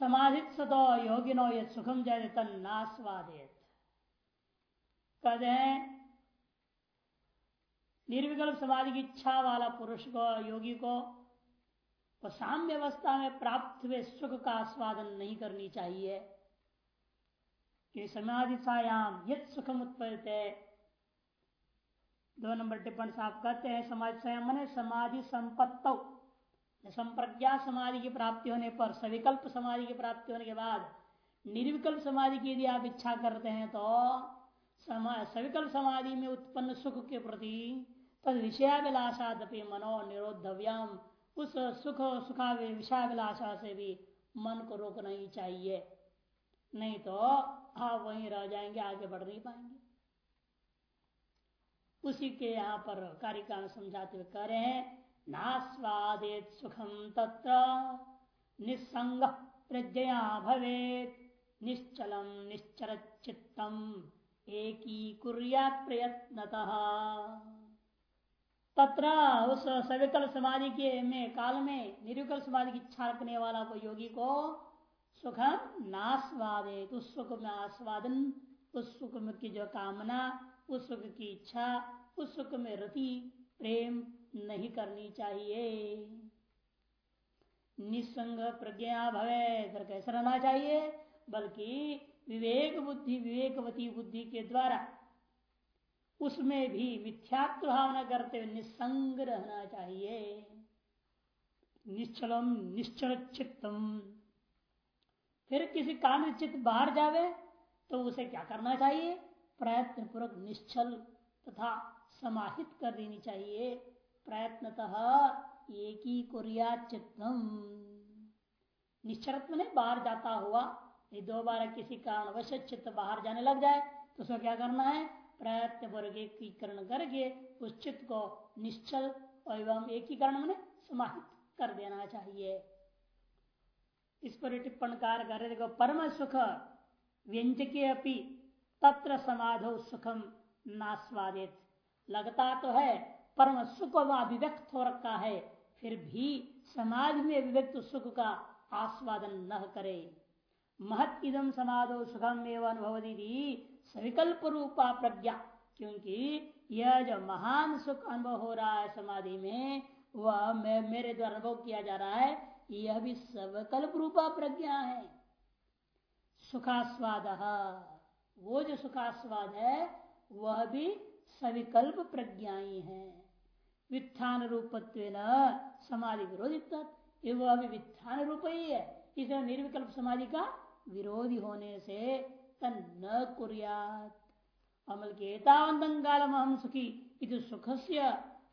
समाधि सतो योगिनो ये सुखम जाए तन कहते हैं निर्विकल्प समाधि की इच्छा वाला पुरुष को योगी को वो साम्य अवस्था में प्राप्त हुए सुख का आस्वादन नहीं करनी चाहिए कि समाधि सायाम यद सुखम उत्पन्न दो नंबर टिप्पणी साहब कहते हैं समाधि सायाम मैंने समाधि संपत्त संप्रज्ञा समाधि की प्राप्ति होने पर, सविकल्प समाधि की प्राप्ति होने के बाद निर्विकल्प समाधि की यदि आप इच्छा करते हैं तो सविकल्प समाधि में उत्पन्न सुख के प्रति तद विषयाभिलाषादपि मनो निरोधव्यम उस सुख सुखा विषयाभिलाषा से भी मन को रोकना ही चाहिए। नहीं तो आप वहीं रह जाएँगे, आगे बढ़ नहीं पाएँगे। उसी के यहाँ पर कार्यकाल समझाते हुए कह रहे हैं नास्वादेत सुखम तत्र। निसंग प्रज्ञया भवेत। निश्चलम निश्चर चित्तम एकी कुर्यात प्रयत्नतः तत्र उस सविकल समाधि के में काल में निर्विकल समाधि की इच्छा रखने वाला को योगी को सुख नास्वादे उस सुख में आस्वादन उस सुख में की जो कामना उस सुख की इच्छा उस सुख में रति प्रेम नहीं करनी चाहिए। निसंग प्रज्ञा भवे कैसे रहना चाहिए? बल्कि विवेक बुद्धि, विवेकवती बुद्धि के द्वारा उसमें भी मिथ्यात्व भावना करते हुए निसंग रहना चाहिए। निश्चलम निश्चल चित्तम फिर किसी काम चित्त बाहर जावे तो उसे क्या करना चाहिए? प्रयत्न पूर्वक निश्चल तथा समाहित कर देनी चाहिए। प्रयत्नतः एक ही कुरिया चित्तम निश्चरत्व ने बाहर जाता हुआ ये दो बार किसी कारणवश चित्त बाहर जाने लग जाए तो उसको क्या करना है? प्रयत्न वर्गीकरण करके उस चित्त को निश्चल एवं एकीकरण में समाहित कर देना चाहिए। इस पर टिप्पण कार कर देखो परम सुख, व्यंजके अपनी तत्र समाधो सुखम नास्वादित लगता तो है परम सुख वह अभिव्यक्त हो रखा है, फिर भी समाज में अभिव्यक्त सुख का आस्वादन न करे। महत इदम समाधो सुखम एवं अनुभव दीदी सविकल्प रूपा प्रज्ञा, क्योंकि यह जो महान सुख अनुभव हो रहा है समाधि में, वह मेरे द्वारा अनुभव किया जा रहा है, यह भी सविकल्प रूपा प्रज्ञा है। सुखास्वाद, वो जो सुखास्वाद है, वह भी सविकल्प प्रज्ञाई है। वित्थान रूपत्व समाधि विरोधित वह अभी वित्थान रूप ही है इसलिए निर्विकल्प समाधि का विरोधी होने से तन न कुरियात। हम सुखी इस सुख से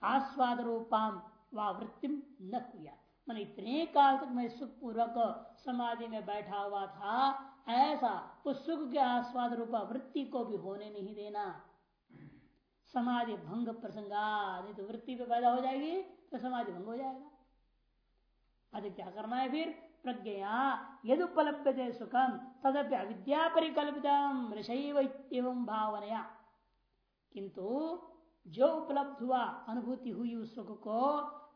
आस्वाद रूपाम व वृत्ति न कुरिया मैंने इतने काल तक मैं सुख पूर्वक समाधि में बैठा हुआ था, ऐसा उस सुख के आस्वाद रूपा वृत्ति को भी होने नहीं देना। समाधि भंग प्रसंगा तो वृत्ति पे पैदा हो जाएगी तो समाधि भंग हो जाएगा। अधिक क्या करना है फिर? प्रज्ञया यद उपलब्ध सुखम, तदप्य अविद्या परिकल्पित एवं भावनया। किंतु जो उपलब्ध हुआ, अनुभूति हुई उस सुख को,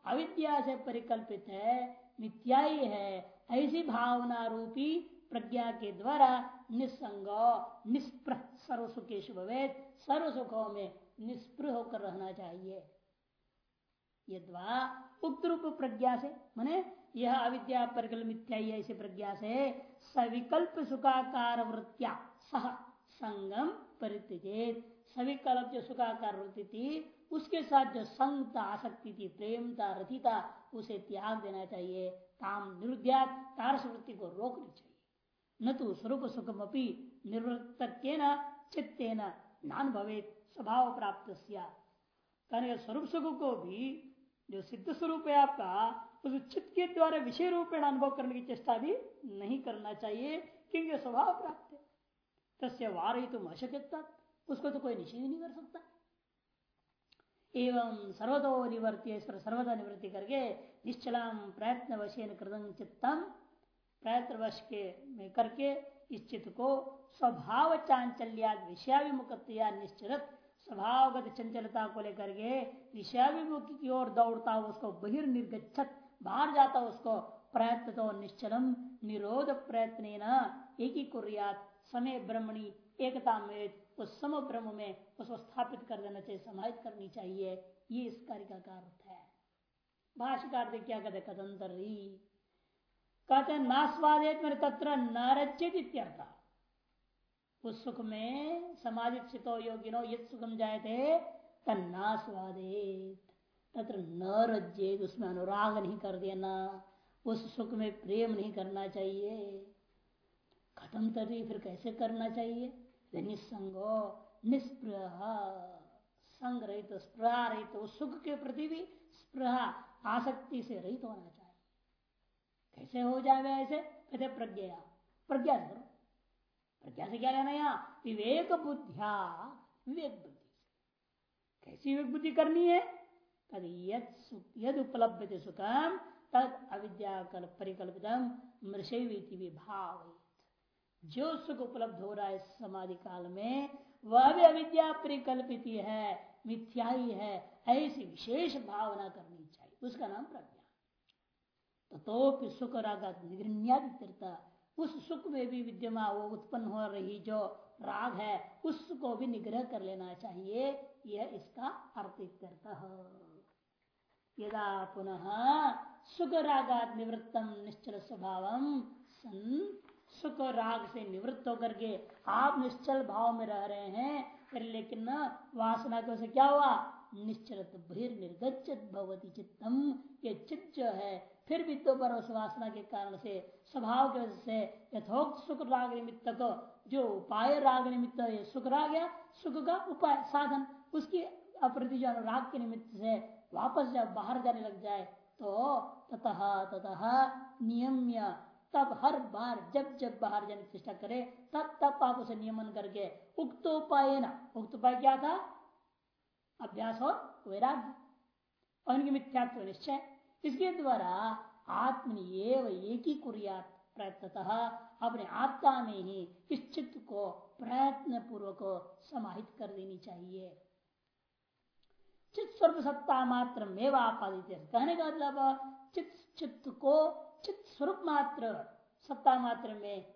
अविद्या से परिकल्पित है मिथ्याई है, ऐसी भावना रूपी प्रज्ञा के द्वारा निसंग निष्प्र सर्व सुखेश भवेद सर्व सुखों में निष्प्र होकर रहना चाहिए। यद्वा उक्त रूप प्रज्ञा से, माने यह अविद्या परिकल मिथ्याई ऐसे प्रज्ञा से, सविकल्प सुखाकार वृत्तिया, सह संगम परित्यजेत। सविकल्प जो सुखाकार वृत्ति थी, उसके साथ जो संगता, आसक्ति थी, प्रेमता, रथिता, उसे त्याग देना चाहिए। काम निरुद्या तारस वृत्ति को रोकनी चाहिए। न तो स्वरूप सुखम अपनी निवृत्त चित्तेन नान भवे स्वभाव प्राप्त स्वरूप सुख को भी जो सिद्ध स्वरूप है आपका, उस चित्त के द्वारा विषय रूपेण अनुभव करने की चेष्टा भी नहीं करना चाहिए, क्योंकि स्वभाव प्राप्त है। तस्य वार ही तुम अशक्यता उसको तो कोई निषेध नहीं कर सकता। एवं सर्वतो निवर्त्य सर्वदा निवृत्ति करके निश्चलाम प्रयत्न वशेन कृतम चित्तम प्रयत्न वश के में करके इस चित्त को स्वभाव चांचल्या विषयाभिमुखतया निश्चित स्वभावगत चंचलता को लेकर के विषयाभिमुखी की ओर दौड़ता उसको बहिर्निर्गछत बाहर जाता उसको प्रयत्न तो निश्चलम, निरोध प्रयत्न एक ही कुरियात समय ब्रह्मणी एकता में उस सम ब्रह्म में उसको स्थापित कर देना चाहिए, समाहित करनी चाहिए। ये इस कार्य का अर्थ है। भाष्यकार क्या कहते कदंतर कहते नास्वादेत मेरे तत्र नरचित इत्यर्थ। उस सुख में समाजित चितो योगिनो यद सुखम जाए थे तन्नास्वादेत तत्र न रज्जे उसमें अनुराग नहीं कर देना उस सुख में प्रेम नहीं करना चाहिए। खत्म तरी फिर कैसे करना चाहिए? निस्संगो निस्पृह संग रहित तो, स्प्रहा रहित उस सुख के प्रति भी स्प्रहा आसक्ति से रहित तो होना कैसे हो जाए ऐसे? कहते प्रज्ञा। प्रज्ञा से करो। प्रज्ञा से क्या लेना यहाँ? विवेक बुद्धिया, विवेक बुद्धि कैसी विवेक बुद्धि करनी है? यद उपलब्ध सुखम, तद अविद्या परिकल्पित मृषवी भाव जो सुख उपलब्ध हो रहा है समाधि काल में, वह भी अविद्या परिकल्पित है, मिथ्याई है, ऐसी विशेष भावना करनी चाहिए। उसका नाम प्रज्ञा। तो सुख रागा निगृण्यादिता उस सुख में भी विद्यमान वो उत्पन्न हो रही जो राग है, उसको भी निग्रह कर लेना चाहिए। यह इसका अर्थ यदा पुनः सुख रागात निवृत्तम निश्चल स्वभाव सन सुख राग से निवृत्त होकर के आप निश्चल भाव में रह रहे हैं, फिर लेकिन वासना को से क्या हुआ? निश्चल बहिर्निर्गछत भवती चित्तम। ये चित्त जो है फिर भी तो पर वासना के कारण से, स्वभाव की वजह से यथोक्त सुख राग निमित्त को, जो उपाय राग निमित्त ये सुख राग या सुख का उपाय, साधन, उसकी अप्रति जो अनुराग के निमित्त से वापस जब बाहर जाने लग जाए तो ततः ततः नियम्य, तब हर बार जब जब बाहर जाने की चेष्टा करे, तब तब आप उसे नियमन करके, उक्त उपाय ना, उक्त उपाय क्या था? अभ्यास और वैराग्य। और उनकी मिथ्यात्व निश्चय। इसके द्वारा आत्म एक ही कुरियात प्रयत्नतः अपने आत्मा में ही इस चित्त को प्रयत्न पूर्वक समाहित कर देनी चाहिए। चित्त स्वरूप सत्ता मात्र मेवा आपादित कहने का मतलब चित्त चित्त को चित्त स्वरूप मात्र सत्ता मात्र में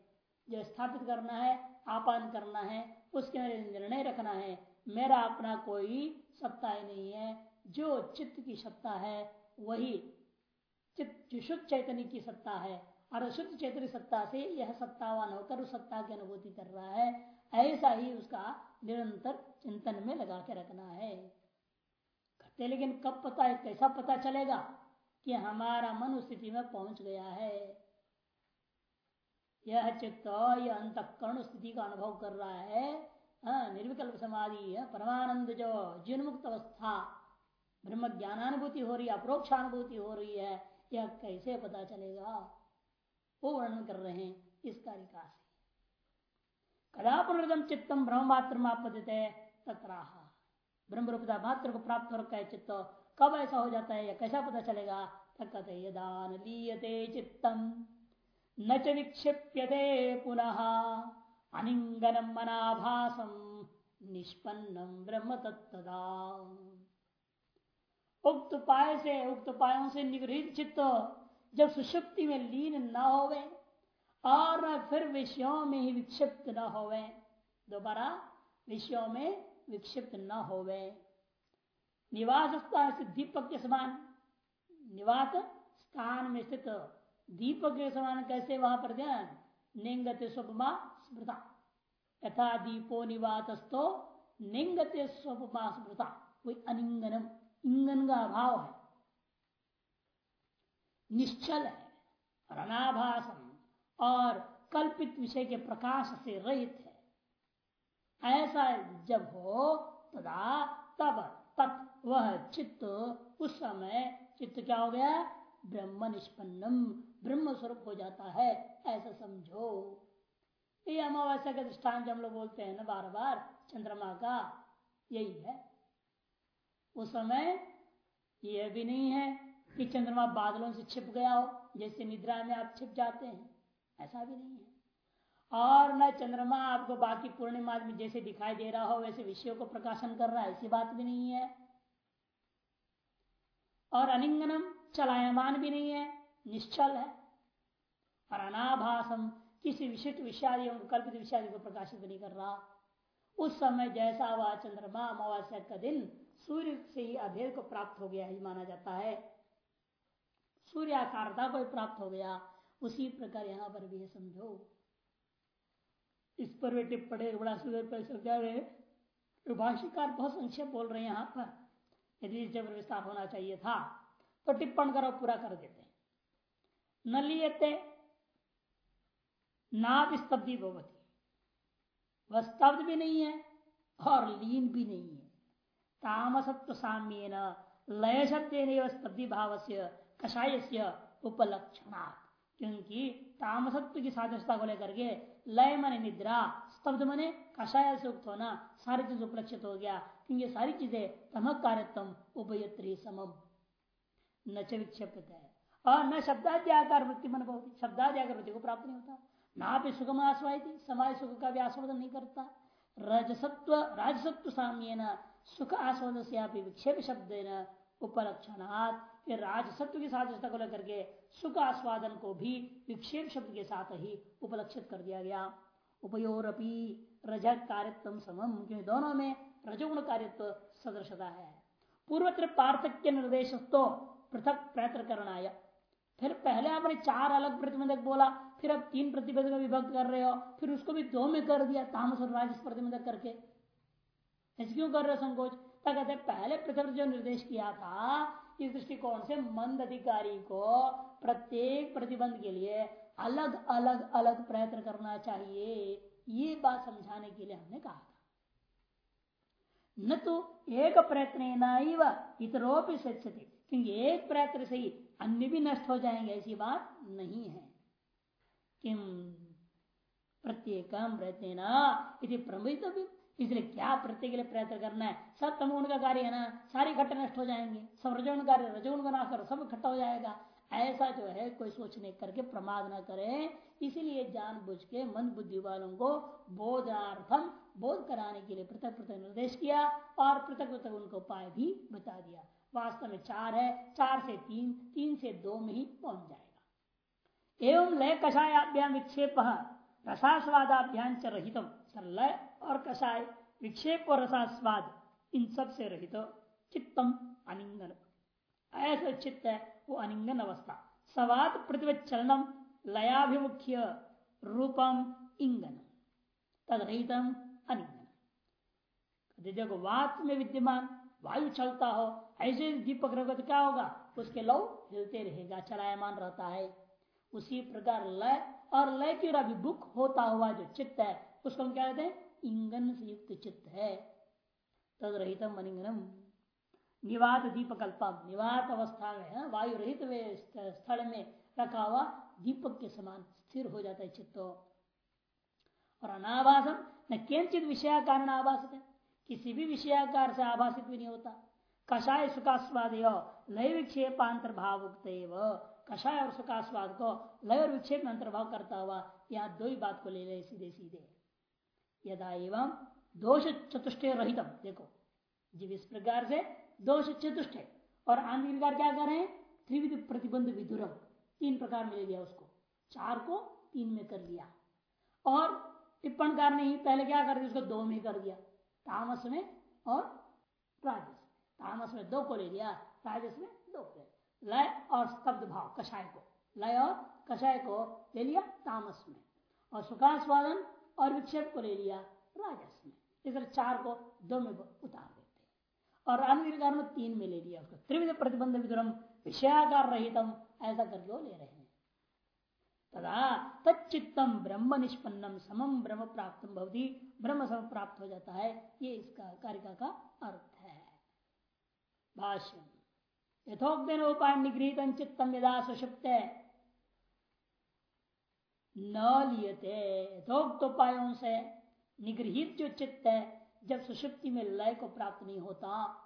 जो स्थापित करना है, आपान करना है, उसके मेरे निर्णय रखना है, मेरा अपना कोई सत्ता ही नहीं है। जो चित्त की सत्ता है, वही शुद्ध चैतन्य की सत्ता है। और अशुद्ध चैतन्य सत्ता से यह सत्तावान होकर उस सत्ता की अनुभूति कर रहा है। ऐसा ही उसका निरंतर चिंतन में लगा के रखना है। करते लेकिन कब पता है कैसा पता चलेगा कि हमारा मन उस स्थिति में पहुँच गया है? यह चित्त यह अंतकरण स्थिति का अनुभव कर रहा है। हाँ, निर्विकल्प समाधि है परमानंद जो जीवन मुक्त अवस्था ब्रह्म ज्ञानानुभूति हो रही है अप्रोक्षानुभूति हो रही है यह कैसे पता चलेगा? वो वर्णन कर रहे हैं इस कारिका से। कदा पुनर्दम चित्तम ब्रह्म मात्र आपदते तत्राहा। ब्रह्म रूपता मात्र को प्राप्त हो रखा है चित्त। कब ऐसा हो जाता है या कैसा पता चलेगा? कहते यदान लीयते चित्तम। न च विक्षिप्यते पुनः। अनिंगनम मनाभासम निष्पन्नम ब्रह्म तत्दा उक्त उपाय से, उक्त उपायों से निगृहित चित्त जब सुषुप्ति में लीन न होवे और फिर विषयों में ही विक्षिप्त न होवे, दोबारा विषयों में विक्षिप्त न होवे। निवास स्थान दीपक के समान निवास स्थान में स्थित दीपक के समान कैसे वहाँ पर ध्यान निंगते स्वपमा स्मृता। यथा दीपो निवातस्तो निंगते स्वपमा स्मृता। कोई अनिंगनम इंगन का अभाव है। निश्चल है और और कल्पित विषय के प्रकाश से रहित है। ऐसा जब हो, तदा तब तत् वह चित्त, उस समय चित्त क्या हो गया? ब्रह्म निष्पन्नम ब्रह्म स्वरूप हो जाता है, ऐसा समझो। ये अमावस्या का दृष्टान जो हम लोग बोलते हैं ना बार बार, चंद्रमा का, यही है। उस समय यह भी नहीं है कि चंद्रमा बादलों से छिप गया हो, जैसे निद्रा में आप छिप जाते हैं। ऐसा भी नहीं है। और न चंद्रमा आपको बाकी पूर्णिमा में जैसे दिखाई दे रहा हो, वैसे विषयों को प्रकाशन कर रहा है, ऐसी बात भी नहीं है। और अनिंगनम चलायमान भी नहीं है, निश्चल है। और अनाभासम किसी विशिष्ट विषादियों को कल्पित विषादी को प्रकाशित नहीं कर रहा। उस समय जैसा वह चंद्रमा अमावस्या का दिन सूर्य से ही अभेद को प्राप्त हो गया ही माना जाता है। सूर्याकारता को प्राप्त हो गया। उसी प्रकार यहाँ पर भी समझो। इस पर भी टिप्पणी बड़ा सुंदर पर भाष्यकार बहुत संक्षेप बोल रहे हैं यहाँ पर, यदि जब विस्तार होना चाहिए था। तो टिप्पण करो, पूरा कर देते न लियते स्तब्धि भवती। वह स्तब्ध भी नहीं है और लीन भी नहीं है। तामसत्व साम्य न लय शब्द भाव से कषाय से उपलक्षणात्। क्योंकि तामसत्व की सादृशता को लेकर के लय मने निद्रा, स्तब्ध मने कषाय से उक्त होना सारी चीज़ उपलक्षित हो गया। क्योंकि सारी चीज़ें तम कार्यत्म उभयत्री समम। न च विक्षेपित। है और न शब्दाद्याकार वृत्ति मन बहुत शब्दाद्याकार वृत्ति को प्राप्त नहीं होता। ना भी सुगम आस्वाई थी समाज सुख का भी आस्वादन नहीं करता। रजसत्व राजसत्व साम्य सुख आस्वाद से आप विक्षेप शब्द उपलक्षणात्, फिर राजसत्व की साधकता को लेकर के सुख आस्वादन को भी विक्षेप शब्द के साथ ही उपलक्षित कर दिया गया। उपयोरपी रजत कार्यत्व समम, क्योंकि दोनों में रजोगुण कार्यत्व सदृशता है। पूर्वत्र पार्थक्य निर्देश तो पृथक प्रयत्न करना फिर पहले आपने चार अलग प्रतिबंधक बोला, फिर अब तीन प्रतिबंधक विभक्त कर रहे हो, फिर उसको भी दो में कर दिया, तामस और राजस प्रतिबंधक करके। ऐसे क्यों कर रहे संकोच? कहते पहले पृथक जो निर्देश किया था, इस दृष्टिकोण से मंद अधिकारी को प्रत्येक प्रतिबंध के लिए अलग अलग अलग प्रयत्न करना चाहिए। ये बात समझाने के लिए हमने कहा था। न तो एक प्रयत्न इतरोपि स्वच्छते क्योंकि एक प्रयत्न से ही अन्य भी नष्ट हो जाएँगे, ऐसी बात नहीं है। किम प्रत्येक प्रयत्न प्रमित इसलिए क्या प्रत्येक के लिए प्रयत्न करना है? सब तमगुण का कार्य है ना, सारी घटना नष्ट हो जाएँगे। सब रजोगुण कार्य रजोगुण का ना करो, सब इकट्ठा हो जाएगा। ऐसा जो है, कोई सोचने करके प्रमाद न करे। इसीलिए जान बुझ के मन बुद्धि वालों को बोधार्थम, बोध कराने के लिए पृथक पृथक निर्देश किया और पृथक पृथक उनको उपाय भी बता दिया। वास्तव में चार है, चार से तीन तीन से दो में ही पहुँच जाएगा। एवं लय कषायाभ्याम विक्षेप रसास्वादाभ्याम च रहितम लय और कषाय विक्षेप और रसास्वाद, इन सबसे रहित चित्तम अनिंगन। ऐसा चित्त है, वो अनिंगन अवस्था। सवाद प्रतिवचलनम लयाभिमुख्य रूपम इंगन तदरहितम अनिंगन देखो, वात में विद्यमान, वायु चलता हो, ऐसे दीपक रहोगे तो क्या होगा? उसके लव हिलते रहेगा, चलायमान रहता है। उसी प्रकार लय और लय की अभिमुख होता हुआ जो चित्त है, उसको हम क्या कहते हैं? इंगन से युक्त चित्त है। तद रहितम अनिंगनम निवात दीपकल्पम निवात अवस्था में, है वायु रहित स्थल में रखा हुआ दीपक के समान स्थिर हो जाता है चित्त। और अनाभासम, न किंचित विषयाकार आभासित है। किसी भी विषयाकार से आभासित भी नहीं होता। कषाय सुखास्वाद लय विक्षेपांतर भाव कषाय और सुखास्वाद को लय और विक्षेप में अंतर्भाव करता हुआ यहाँ दो ही बात को ले ले सीधे सीधे यदा एवं दोष चतुष्टय रहितम। देखो जीव इस प्रकार से दोष चतुष्टय और आंधी प्रकार क्या कर रहे हैं? त्रिविध प्रतिबंध विदुरम तीन प्रकार मिल गया उसको। चार को तीन में कर लिया। और टिप्पणकार ने ही पहले क्या कर दिया? उसको दो में कर दिया। तामस में और राजस। तामस में दो को ले लिया, राजस में दो को लय। और स्तब्ध भाव, कषाय को। लय और कषाय को ले लिया तामस में। और सुखास्वादन और विक्षेप को ले लिया राजस में इस चार को दो में उतार देते और अन्य में तीन में ले लिया उसको। त्रिविध प्रतिबंध विदुरम विषयाकार रहितम, ऐसा करके वो ले रहे हैं। तदा तच्चित्तम ब्रह्म निष्पन्नम समम ब्रह्म प्राप्त भवती। ब्रह्म सम प्राप्त हो जाता है। ये इसका कारिका का अर्थ है। भाष्य यथोक्न उपाय निगृहित चित्तम यदा सुषुप्त। न लियते। यथोक्त उपायों से निगृहित जो चित्त है, जब सुषुप्ति में लय को प्राप्त नहीं होता।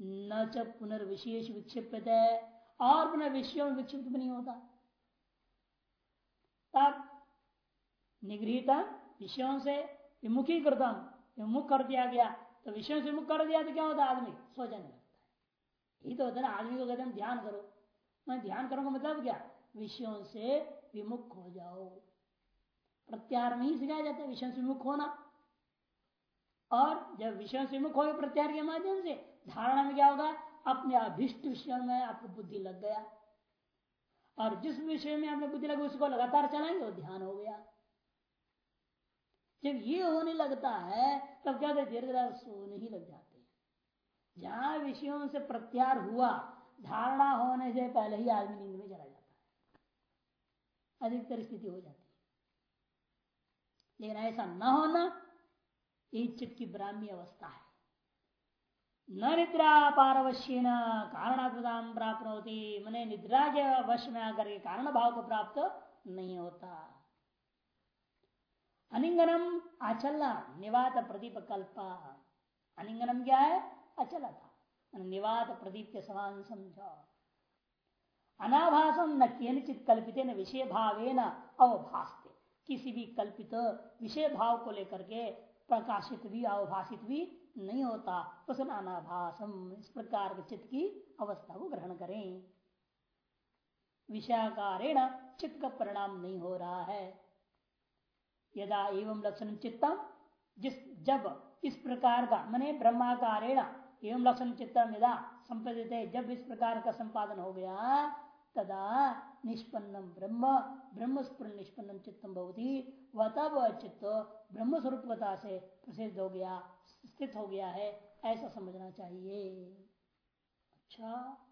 न च पुनर्विशेष विक्षिप्त है, और पुनः विषयों में विक्षिप्त भी नहीं होता। तब निगृहित विषयों से विमुखी करतम विमुख कर दिया गया। तो विषयों से विमुख कर दिया तो क्या होता आदमी सो जाने लगता है। तो होता है ना, आदमी को कहते हैं, ध्यान करो। मैं ध्यान करूँगा मतलब क्या? विषयों से विमुख हो जाओ। प्रत्यार नहीं सिखाया जाता है विषयों से विमुख होना। और जब विषयों से विमुख हो गए प्रत्यार के माध्यम से, धारणा में क्या होगा? अपने अभिष्ट विषय में आपको बुद्धि लग गया। और जिस विषय में आपने बुद्धि लगी, उसको लगातार चलाएँगे, वो ध्यान हो गया। जब ये होने लगता है, तब क्या होता धीरे धीरे सोने ही लग जाते हैं। जहाँ विषयों से प्रत्यार हुआ, धारणा होने से पहले ही आदमी नींद में चला जाता है। अधिकतर स्थिति हो जाती है। लेकिन ऐसा न होना, ये चित्त की ब्राह्मी अवस्था है। न निद्रा पारवश्य न कारणात्मताम प्राप्त होती मैंने निद्रा के वश में आकर के कारण भाव को प्राप्त नहीं होता। अनिंगनम अचल निवात प्रदीप कल्प अनिंगनम क्या है? अचल था निवात प्रदीप के समान समझो। अनाभासम न किंचित कल्पित न विषय भावे न अवभाषते किसी भी कल्पित विषय भाव को लेकर के प्रकाशित भी अवभाषित भी नहीं होता। उस अनाभासम इस प्रकार के चित्त की अवस्था को ग्रहण करें। विषयाकारेण चित्त का परिणाम नहीं हो रहा है। यदा एवं लक्षण चित्तम, जिस जब इस प्रकार का, मैंने ब्रह्माकारेण एवं लक्षण चित्तम यदा संपादित जब इस प्रकार का संपादन हो गया तदा निष्पन्नम ब्रह्म ब्रह्म निष्पन्नम चित्तम भवती। वह चित्त ब्रह्म स्वरूपता से प्रसिद्ध हो गया, स्थित हो गया है, ऐसा समझना चाहिए। अच्छा।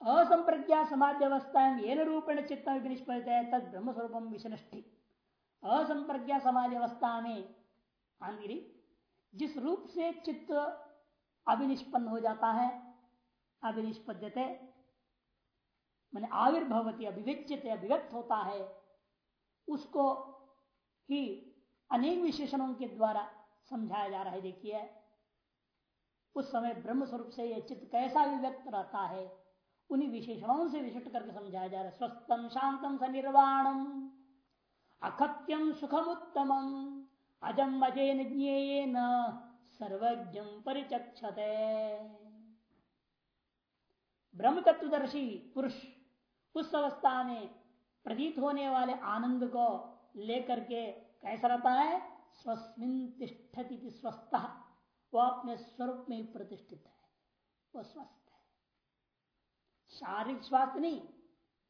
असंप्रज्ञा समाधि अवस्था ये रूपेण चित्त निष्पदित है तद ब्रह्म स्वरूप विषनिष्ठि असंप्रज्ञा समाधि अवस्था में आंगिरी जिस रूप से चित्त अभिनिष्पन्न हो जाता है अभिनिष्पद्यते मैंने आविर्भवती अभिव्यचित अभिव्यक्त होता है, उसको ही अनेक विशेषणों के द्वारा समझाया जा रहा है। देखिए, उस समय ब्रह्म स्वरूप से यह चित्त कैसा अभिव्यक्त रहता है, उन्हीं विशेषणों से विशिष्ट करके समझाया जा रहा है। स्वस्थम शांतम सनिर्वाणम अखत्यम सुखम उत्तम अजम अजय न सर्वज्ञ परिचक्षते। ब्रह्म तत्वदर्शी पुरुष उस अवस्था में प्रतीत होने वाले आनंद को लेकर के कैसा रहता है? स्वस्मिन तिष्ठति स्वस्थ। वो अपने स्वरूप में ही प्रतिष्ठित है। वो स्वस्थ है। शारीरिक स्वास्थ्य नहीं,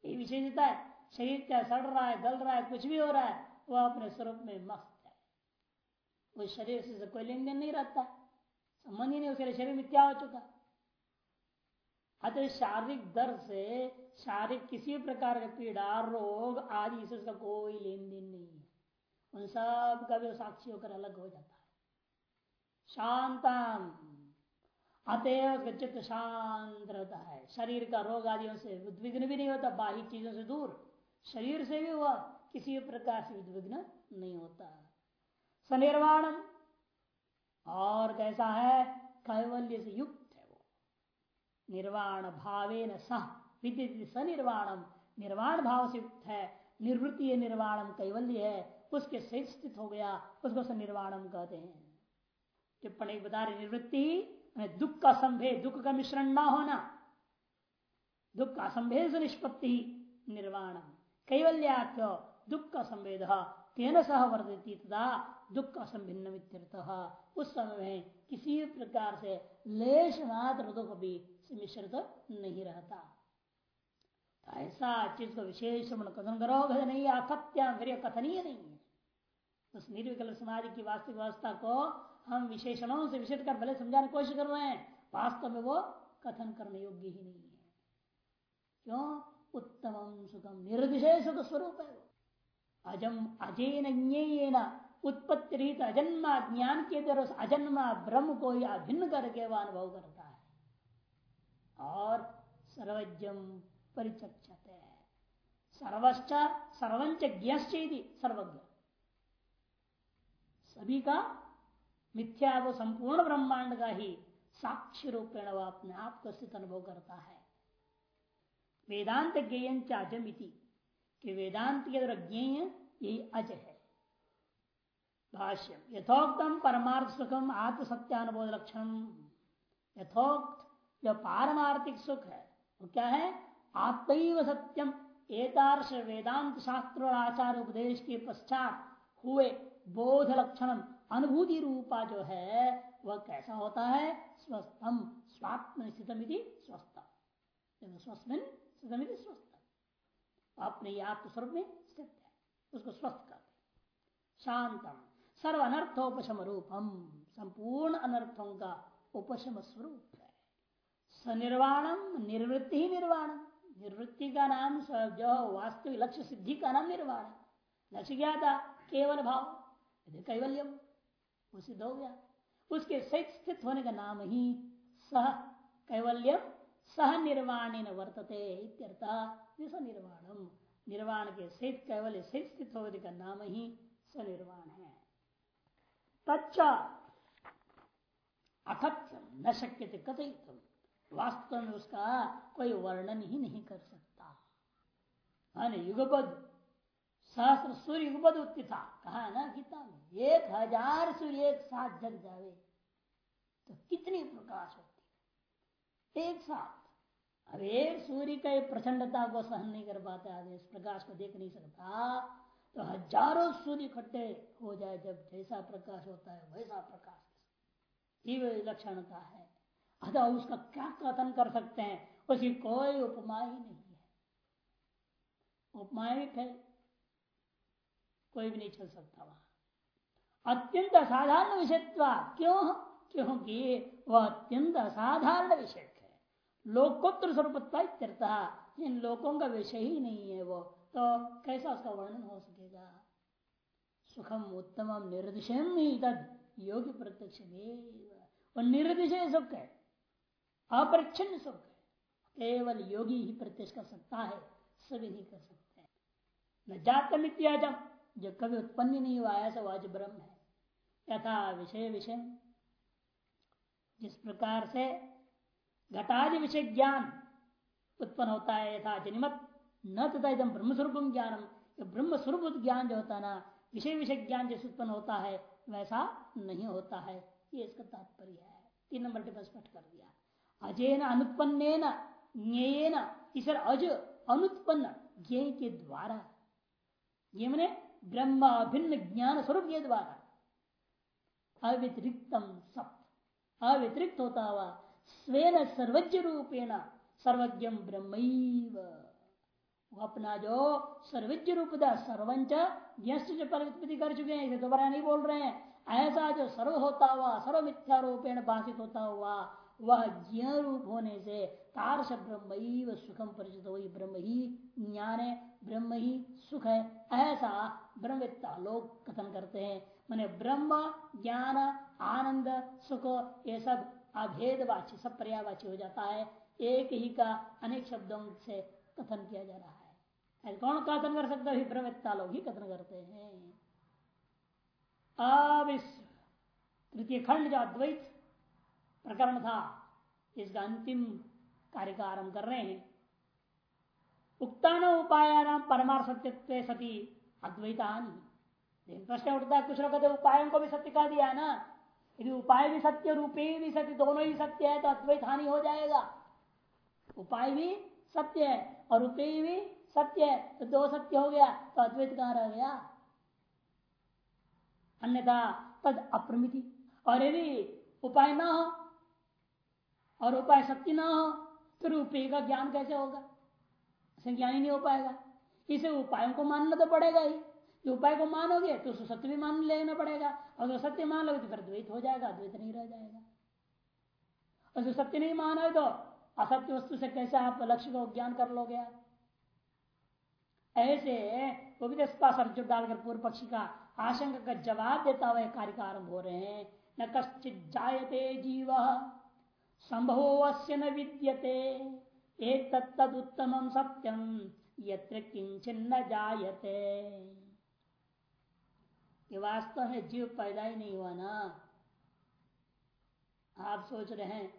ये विशेषता है। शरीर क्या सड़ रहा है, गल रहा है, कुछ भी हो रहा है, वो अपने स्वरूप में मस्त है। वो शरीर से कोई लेन देन नहीं रहता। संबंध ही नहीं, उसके शरीर में क्या हो चुका। अतः शारीरिक दर्द से शारीरिक किसी प्रकार का पीड़ा, रोग आदि से उसका कोई लेन देन नहीं है। उन सब का भी साक्षी होकर अलग हो जाता है। शांतम। अतएव चित्त शांत रहता है। शरीर का रोग आदियों से उद्विग्न भी नहीं होता, बाह्य चीज़ों से दूर। शरीर से भी हुआ, किसी प्रकार से उद्विग्न नहीं होता। सनिर्वाणम। और कैसा है? कैवल्य से युक्त। निर्वाण भावे न सह। विद्युत सनिर्वाणम निर्वाण। भाव से युक्त है निवृत्ति निर्वाणम कैवल्य है, उसके सहित स्थित हो गया, उसको सनिर्वाणम कहते हैं। टिप्पणी बता रहे निवृत्ति दुख का संभेद, दुख का मिश्रण ना होना। दुख का संभेद से निष्पत्ति निर्वाणम कैवल्याख्य दुख का संवेद तेन सह वर्धती तथा दुख का संभिन्न उस समय में किसी प्रकार से लेश मात्र दुख भी मिश्रित नहीं रहता। तो ऐसा चीज़ को विशेष कथन करो नहीं अकत्या कथनीय नहीं है। उस निर्विकल्प समाधि की वास्तविक व्यवस्था को हम विशेषणों से विशेष कर भले समझाने की कोशिश कर रहे हैं, वास्तव में वो कथन करने योग्य ही नहीं है। क्यों? उत्तम सुखम निर्दिशय सुख स्वरूप है अजम अजैन उत्पत्ति रहित अजन्मा ज्ञान के द्वारा अजन्मा ब्रह्म को ही अभिन्न करके वह अनुभव करता और सर्वज्ञम परिचक्षते। सर्वश्च सर्वंच ज्ञी सर्वज्ञ। सभी का मिथ्या वो संपूर्ण ब्रह्मांड का ही साक्षी रूपेण वह अपने आप को स्थित अनुभव करता है। वेदांत ज्ञेय अजम कि वेदांत के द्वारा ज्ञेय यही अज है। भाष्य यथोक्तम परमार्थ सुखम आत्म सत्यानुबोध लक्षण यथोक्त जो पारमार्थिक सुख है। वो क्या है? आत्म सत्यम। एतार्श वेदांत शास्त्र और आचार उपदेश के पश्चात हुए बोध लक्षण अनुभूति रूपा जो है, वह कैसा होता है? स्वस्थम। स्वात्म स्थितम स्वस्थ स्वस्थ स्वस्थ अपने आत्मस्वरूप में स्थित है। उसको स्वस्थ करते शांतम। सर्व अनर्थोपशम रूपम। संपूर्ण अनर्थों का उपशम स्वरूप सनिर्वाणम निर्वृत्ति ही निर्वाणम निर्वृत्ति का नाम जो वास्तविक लक्ष्य सिद्धि का नाम निर्वाण। लक्ष्य क्या था केवल भाव कैवल्यम वो सिद्ध हो गया उसके सहित स्थित होने का नाम ही सह कैवल्यम सह निर्वाण वर्तते निर्वाणम निर्वाण के सहित कैवल्य सहित स्थित होने का नाम ही सनिर्वाण है। तच्चा अकथ्यम न शक्य थे कथित वास्तव में उसका कोई वर्णन ही नहीं कर सकता। युगपद, सहस्र सूर्य युगपद उत्ती था। कहा ना गीता में, एक हज़ार सूर्य एक साथ जग जावे तो कितनी प्रकाश होती एक साथ। अब एक सूर्य का प्रचंडता को सहन नहीं कर पाता आदमी इस प्रकाश को देख नहीं सकता तो हज़ारों सूर्य इकट्ठे हो जाए जब जैसा प्रकाश होता है, वैसा प्रकाश। लक्षणता है। अतः उसका क्या कथन कर सकते हैं? उसकी कोई उपमा ही नहीं है। उपमाएँ भी कोई भी नहीं चल सकता वहाँ। अत्यंत असाधारण विषय क्यों? क्योंकि वह अत्यंत असाधारण विषय है। लोकोत्तर स्वरूपता इन लोगों का विषय ही नहीं है वो। तो कैसा उसका वर्णन हो सकेगा? सुखम उत्तम निर्दिशम ही तद। योगी प्रत्यक्ष निर्दिशय सुख है। अपरिच्छिन्न सुख केवल योगी ही प्रत्यक्ष कर सकता है, सभी नहीं कर सकते। न जात मित्याजम जो कभी उत्पन्न नहीं हुआ, ऐसा वाज ब्रह्म है। यथा विषय विषय। जिस प्रकार से घटादि विषय ज्ञान उत्पन्न होता है, यथा जनिमत, न तथा एकदम ब्रह्म स्वरूप ज्ञानम। ब्रह्म स्वरूप ज्ञान जो होता है ना, विषय विषय ज्ञान जैसे उत्पन्न होता है, वैसा नहीं होता है। ये इसका तात्पर्य है। तीन नंबर टिप्पणी स्पष्ट कर दिया। अजय न अनुत्पन्न ज्ञेय इस अज अनुत्पन्न ज्ञ के द्वारा। ये मैंने ब्रह्म अभिन्न ज्ञान स्वरूप के द्वारा। अव्यतिरिक्तम सप अव्यतिरिक्त होता हुआ स्वेन सर्वज्ञ रूपेण, सर्वज्ञ ब्रह्म अपना जो सर्वज्ञ रूप सर्वंच पर कर चुके हैं, इसे दोबारा नहीं बोल रहे हैं। ऐसा जो सर्व होता हुआ सर्व मिथ्या रूपेण भाषित होता हुआ वह ज्ञ रूप होने से तारस ब्रह्म सुखम परिचित वही ब्रह्म ही ज्ञान है ब्रह्म ही सुख है। ऐसा ब्रह्मविद्ता लोग कथन करते हैं। मैंने ब्रह्म, ज्ञान, आनंद, सुख, ये सब अभेदवाची, सब पर्यावाची हो जाता है। एक ही का अनेक शब्दों से कथन किया जा रहा है। कौन कथन कर सकता है? ब्रह्मविद्ता लोग ही कथन करते हैं। अविश्व, तृतीय खंड जो अद्वैत प्रकरण था। इसका अंतिम कार्य का आरंभ कर रहे हैं। उक्तान उपाय परमार्थ सत्य सती अद्वैतानी। प्रश्न उठता है कुछ लोग कहते उपायों को भी सत्य कह दिया ना? यदि उपाय भी सत्य, रूपे भी सत्य, दोनों ही सत्य है तो अद्वैत हानि हो जाएगा। उपाय भी सत्य है और रूपे भी सत्य है तो दो सत्य हो गया तो अद्वैत कहाँ रह गया? अन्यथा तद अप्रमिति। और यदि उपाय ना हो और उपाय सत्य ना हो तो रुपये का ज्ञान कैसे होगा? ज्ञान ही नहीं हो पाएगा। इसे उपायों को मानना तो पड़ेगा ही। जो उपाय को मानोगे तो उसको सत्य भी मान लेना पड़ेगा। और जो सत्य मान लोगे तो फिर द्वैत हो जाएगा द्वैत नहीं रह जाएगा। और जो सत्य नहीं मानो तो असत्य वस्तु से कैसे आप लक्ष्य को ज्ञान कर लोगे ऐसे वो भी तो डालकर पूर्व पक्षी का आशंका का जवाब देता हुआ कार्य का आरंभ हो रहे हैं। न कश्चित जायते जीव। संभव न विद्यते। एक उत्तम सत्यम यत्र किंचन न जायते। ये वास्तव में जीव पैदा ही नहीं हुआ ना। आप सोच रहे हैं,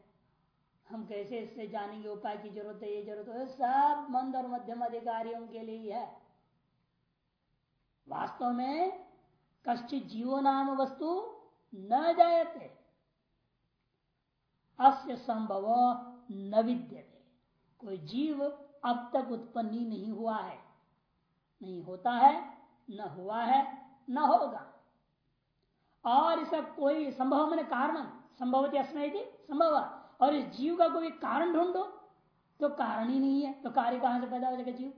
हम कैसे इससे जानेंगे उपाय की ज़रूरत है, ये ज़रूरत है, सब मंद और मध्यम अधिकारियों के लिए है। वास्तव में कश्चित जीवो नाम वस्तु न जायते। अस्य संभव न विद्यते। कोई जीव अब तक उत्पन्न नहीं हुआ है। नहीं होता है, न हुआ है, न होगा। और इसका कोई संभव मैंने कारण अस्मय संभव। और इस जीव का कोई कारण ढूंढो तो कारण ही नहीं है। तो कार्य कहाँ से पैदा हो जाएगा जीव?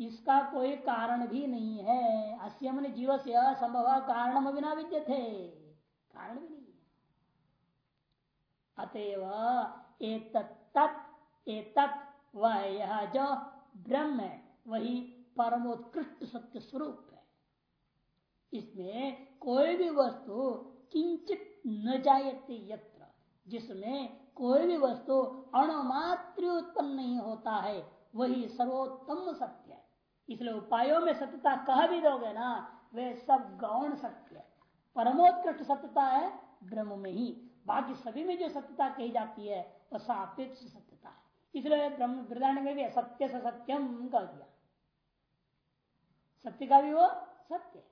इसका कोई कारण भी नहीं है। अस्य मन जीव से असंभव कारण बिना विद्य थे कारण भी नहीं अतएव एक वह यह जो ब्रह्म है, वही परमोत्कृष्ट सत्य स्वरूप है। इसमें कोई भी वस्तु किंचित न जायते यत्र, जिसमें कोई भी वस्तु अणुमात्र उत्पन्न नहीं होता है, वही सर्वोत्तम सत्य है। इसलिए उपायों में सत्यता कह भी दोगे ना, वे सब गौण सत्य है। परमोत्कृष्ट सत्यता है ब्रह्म में ही। बाकी सभी में जो सत्यता कही जाती है वह सापेक्ष सत्यता है। इसलिए ब्रह्म वृदान में भी सत्य से सत्यम कह दिया। सत्य का भी वो सत्य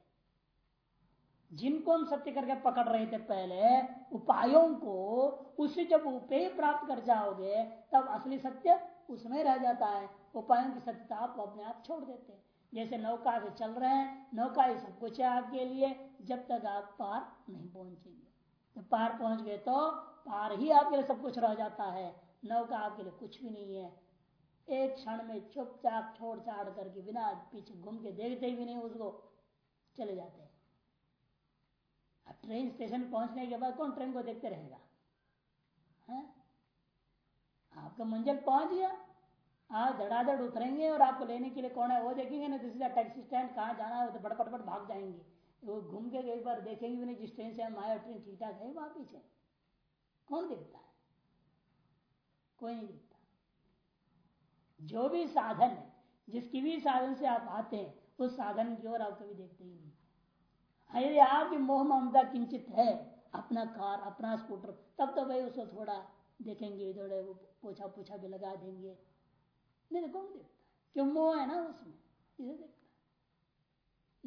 जिनको हम सत्य करके पकड़ रहे थे पहले, उपायों को, उसे जब उपेय प्राप्त कर जाओगे, तब असली सत्य उसमें रह जाता है। उपायों की सत्यता आप अपने आप छोड़ देते हैं। जैसे नौका से चल रहे हैं, नौका ही सब कुछ है आपके लिए, जब तक आप पार नहीं पहुँचेंगे। पार पहुँच गए तो पार ही आपके लिए सब कुछ रह जाता है। नौका आपके लिए कुछ भी नहीं है। एक क्षण में चुपचाप छोड़ छाड़ करके, बिना पीछे घूम के देखते भी नहीं, उसको चले जाते हैं। ट्रेन स्टेशन पहुँचने के बाद कौन ट्रेन को देखते रहेगा? है? आपका मंजिल पहुँच गया। आप धड़ाधड़ उतरेंगे और आपको लेने के लिए कौन है? वो देखेंगे ना सीधा टैक्सी स्टैंड कहाँ जाना है, वो तो बड़पट भाग जाएँगे। वो घूम के एक बार देखेंगे भी नहीं, जिस ट्रेन से हम आए ट्रेन ठीक ठाक है। वहाँ पीछे कौन देखता है? कोई नहीं देखता। जो भी साधन है, जिसकी भी साधन से आप आते हैं, उस साधन की ओर आप कभी देखते ही नहीं। यदि आपकी मोह ममता किंचित है, अपना कार, अपना स्कूटर, तब तो भाई उसको थोड़ा देखेंगे, थोड़े वो पोछा पोछा भी लगा देंगे। नहीं तो कौन देखता? क्यों मोह है ना उसमें, इसे देखता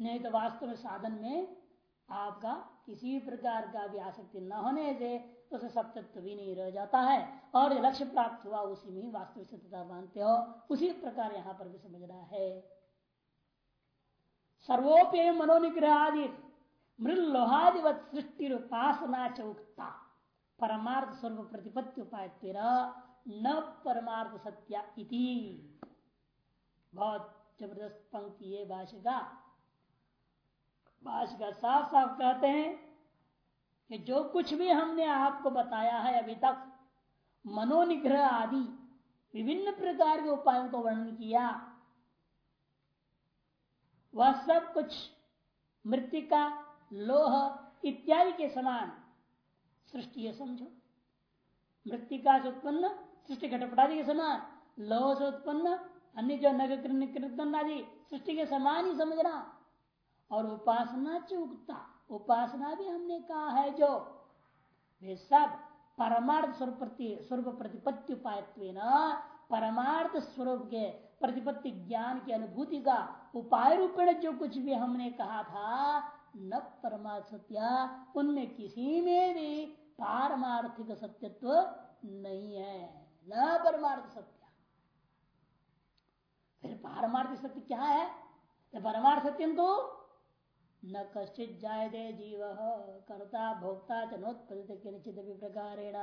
नहीं तो वास्तव में साधन में आपका किसी प्रकार का भी आसक्ति न होने से उसे सब तत्व भी नहीं रह जाता है। और लक्ष्य प्राप्त हुआ, उसी में वास्तविक सत्यता मानते हो। उसी प्रकार यहाँ पर भी समझना है। सर्वोप्य मनोनिग्रह आदि मृलोहादिवत सृष्टि उपासना चौकता परमार्थ स्वरूप प्रतिपत्ति उपाय न परमार्थ सत्या इति। बहुत ज़बरदस्त पंक्ति है भाष्य का भाष्य का साफ़ साफ़ कहते हैं कि जो कुछ भी हमने आपको बताया है अभी तक, मनोनिग्रह आदि विभिन्न प्रकार के उपायों को वर्णन किया, वह सब कुछ मृतिका, लोह इत्यादि के समान सृष्टि समझो। मृतिका से उत्पन्न, सृष्टि घटपटादि के समान, लोह से उत्पन्न, अन्य जो नगर आदि, सृष्टि के समान ही समझना। और उपासना चुकता उपासना भी हमने कहा है जो, वे सब परमार्थ स्वरूप स्वरूप प्रतिपत्ति उपाय परमार्थ स्वरूप के प्रतिपत्ति ज्ञान की अनुभूति का उपाय रूपेण जो कुछ भी हमने कहा था, न परमार्थ सत्या, उनमें किसी में भी पारमार्थिक सत्यत्व नहीं है। न परमार्थ सत्य। फिर पारमार्थिक सत्य क्या है? तो परमार्थ सत्यम तो न कश्चित जाय दे जीव, कर्ता भोक्ता के निश्चित प्रकारेण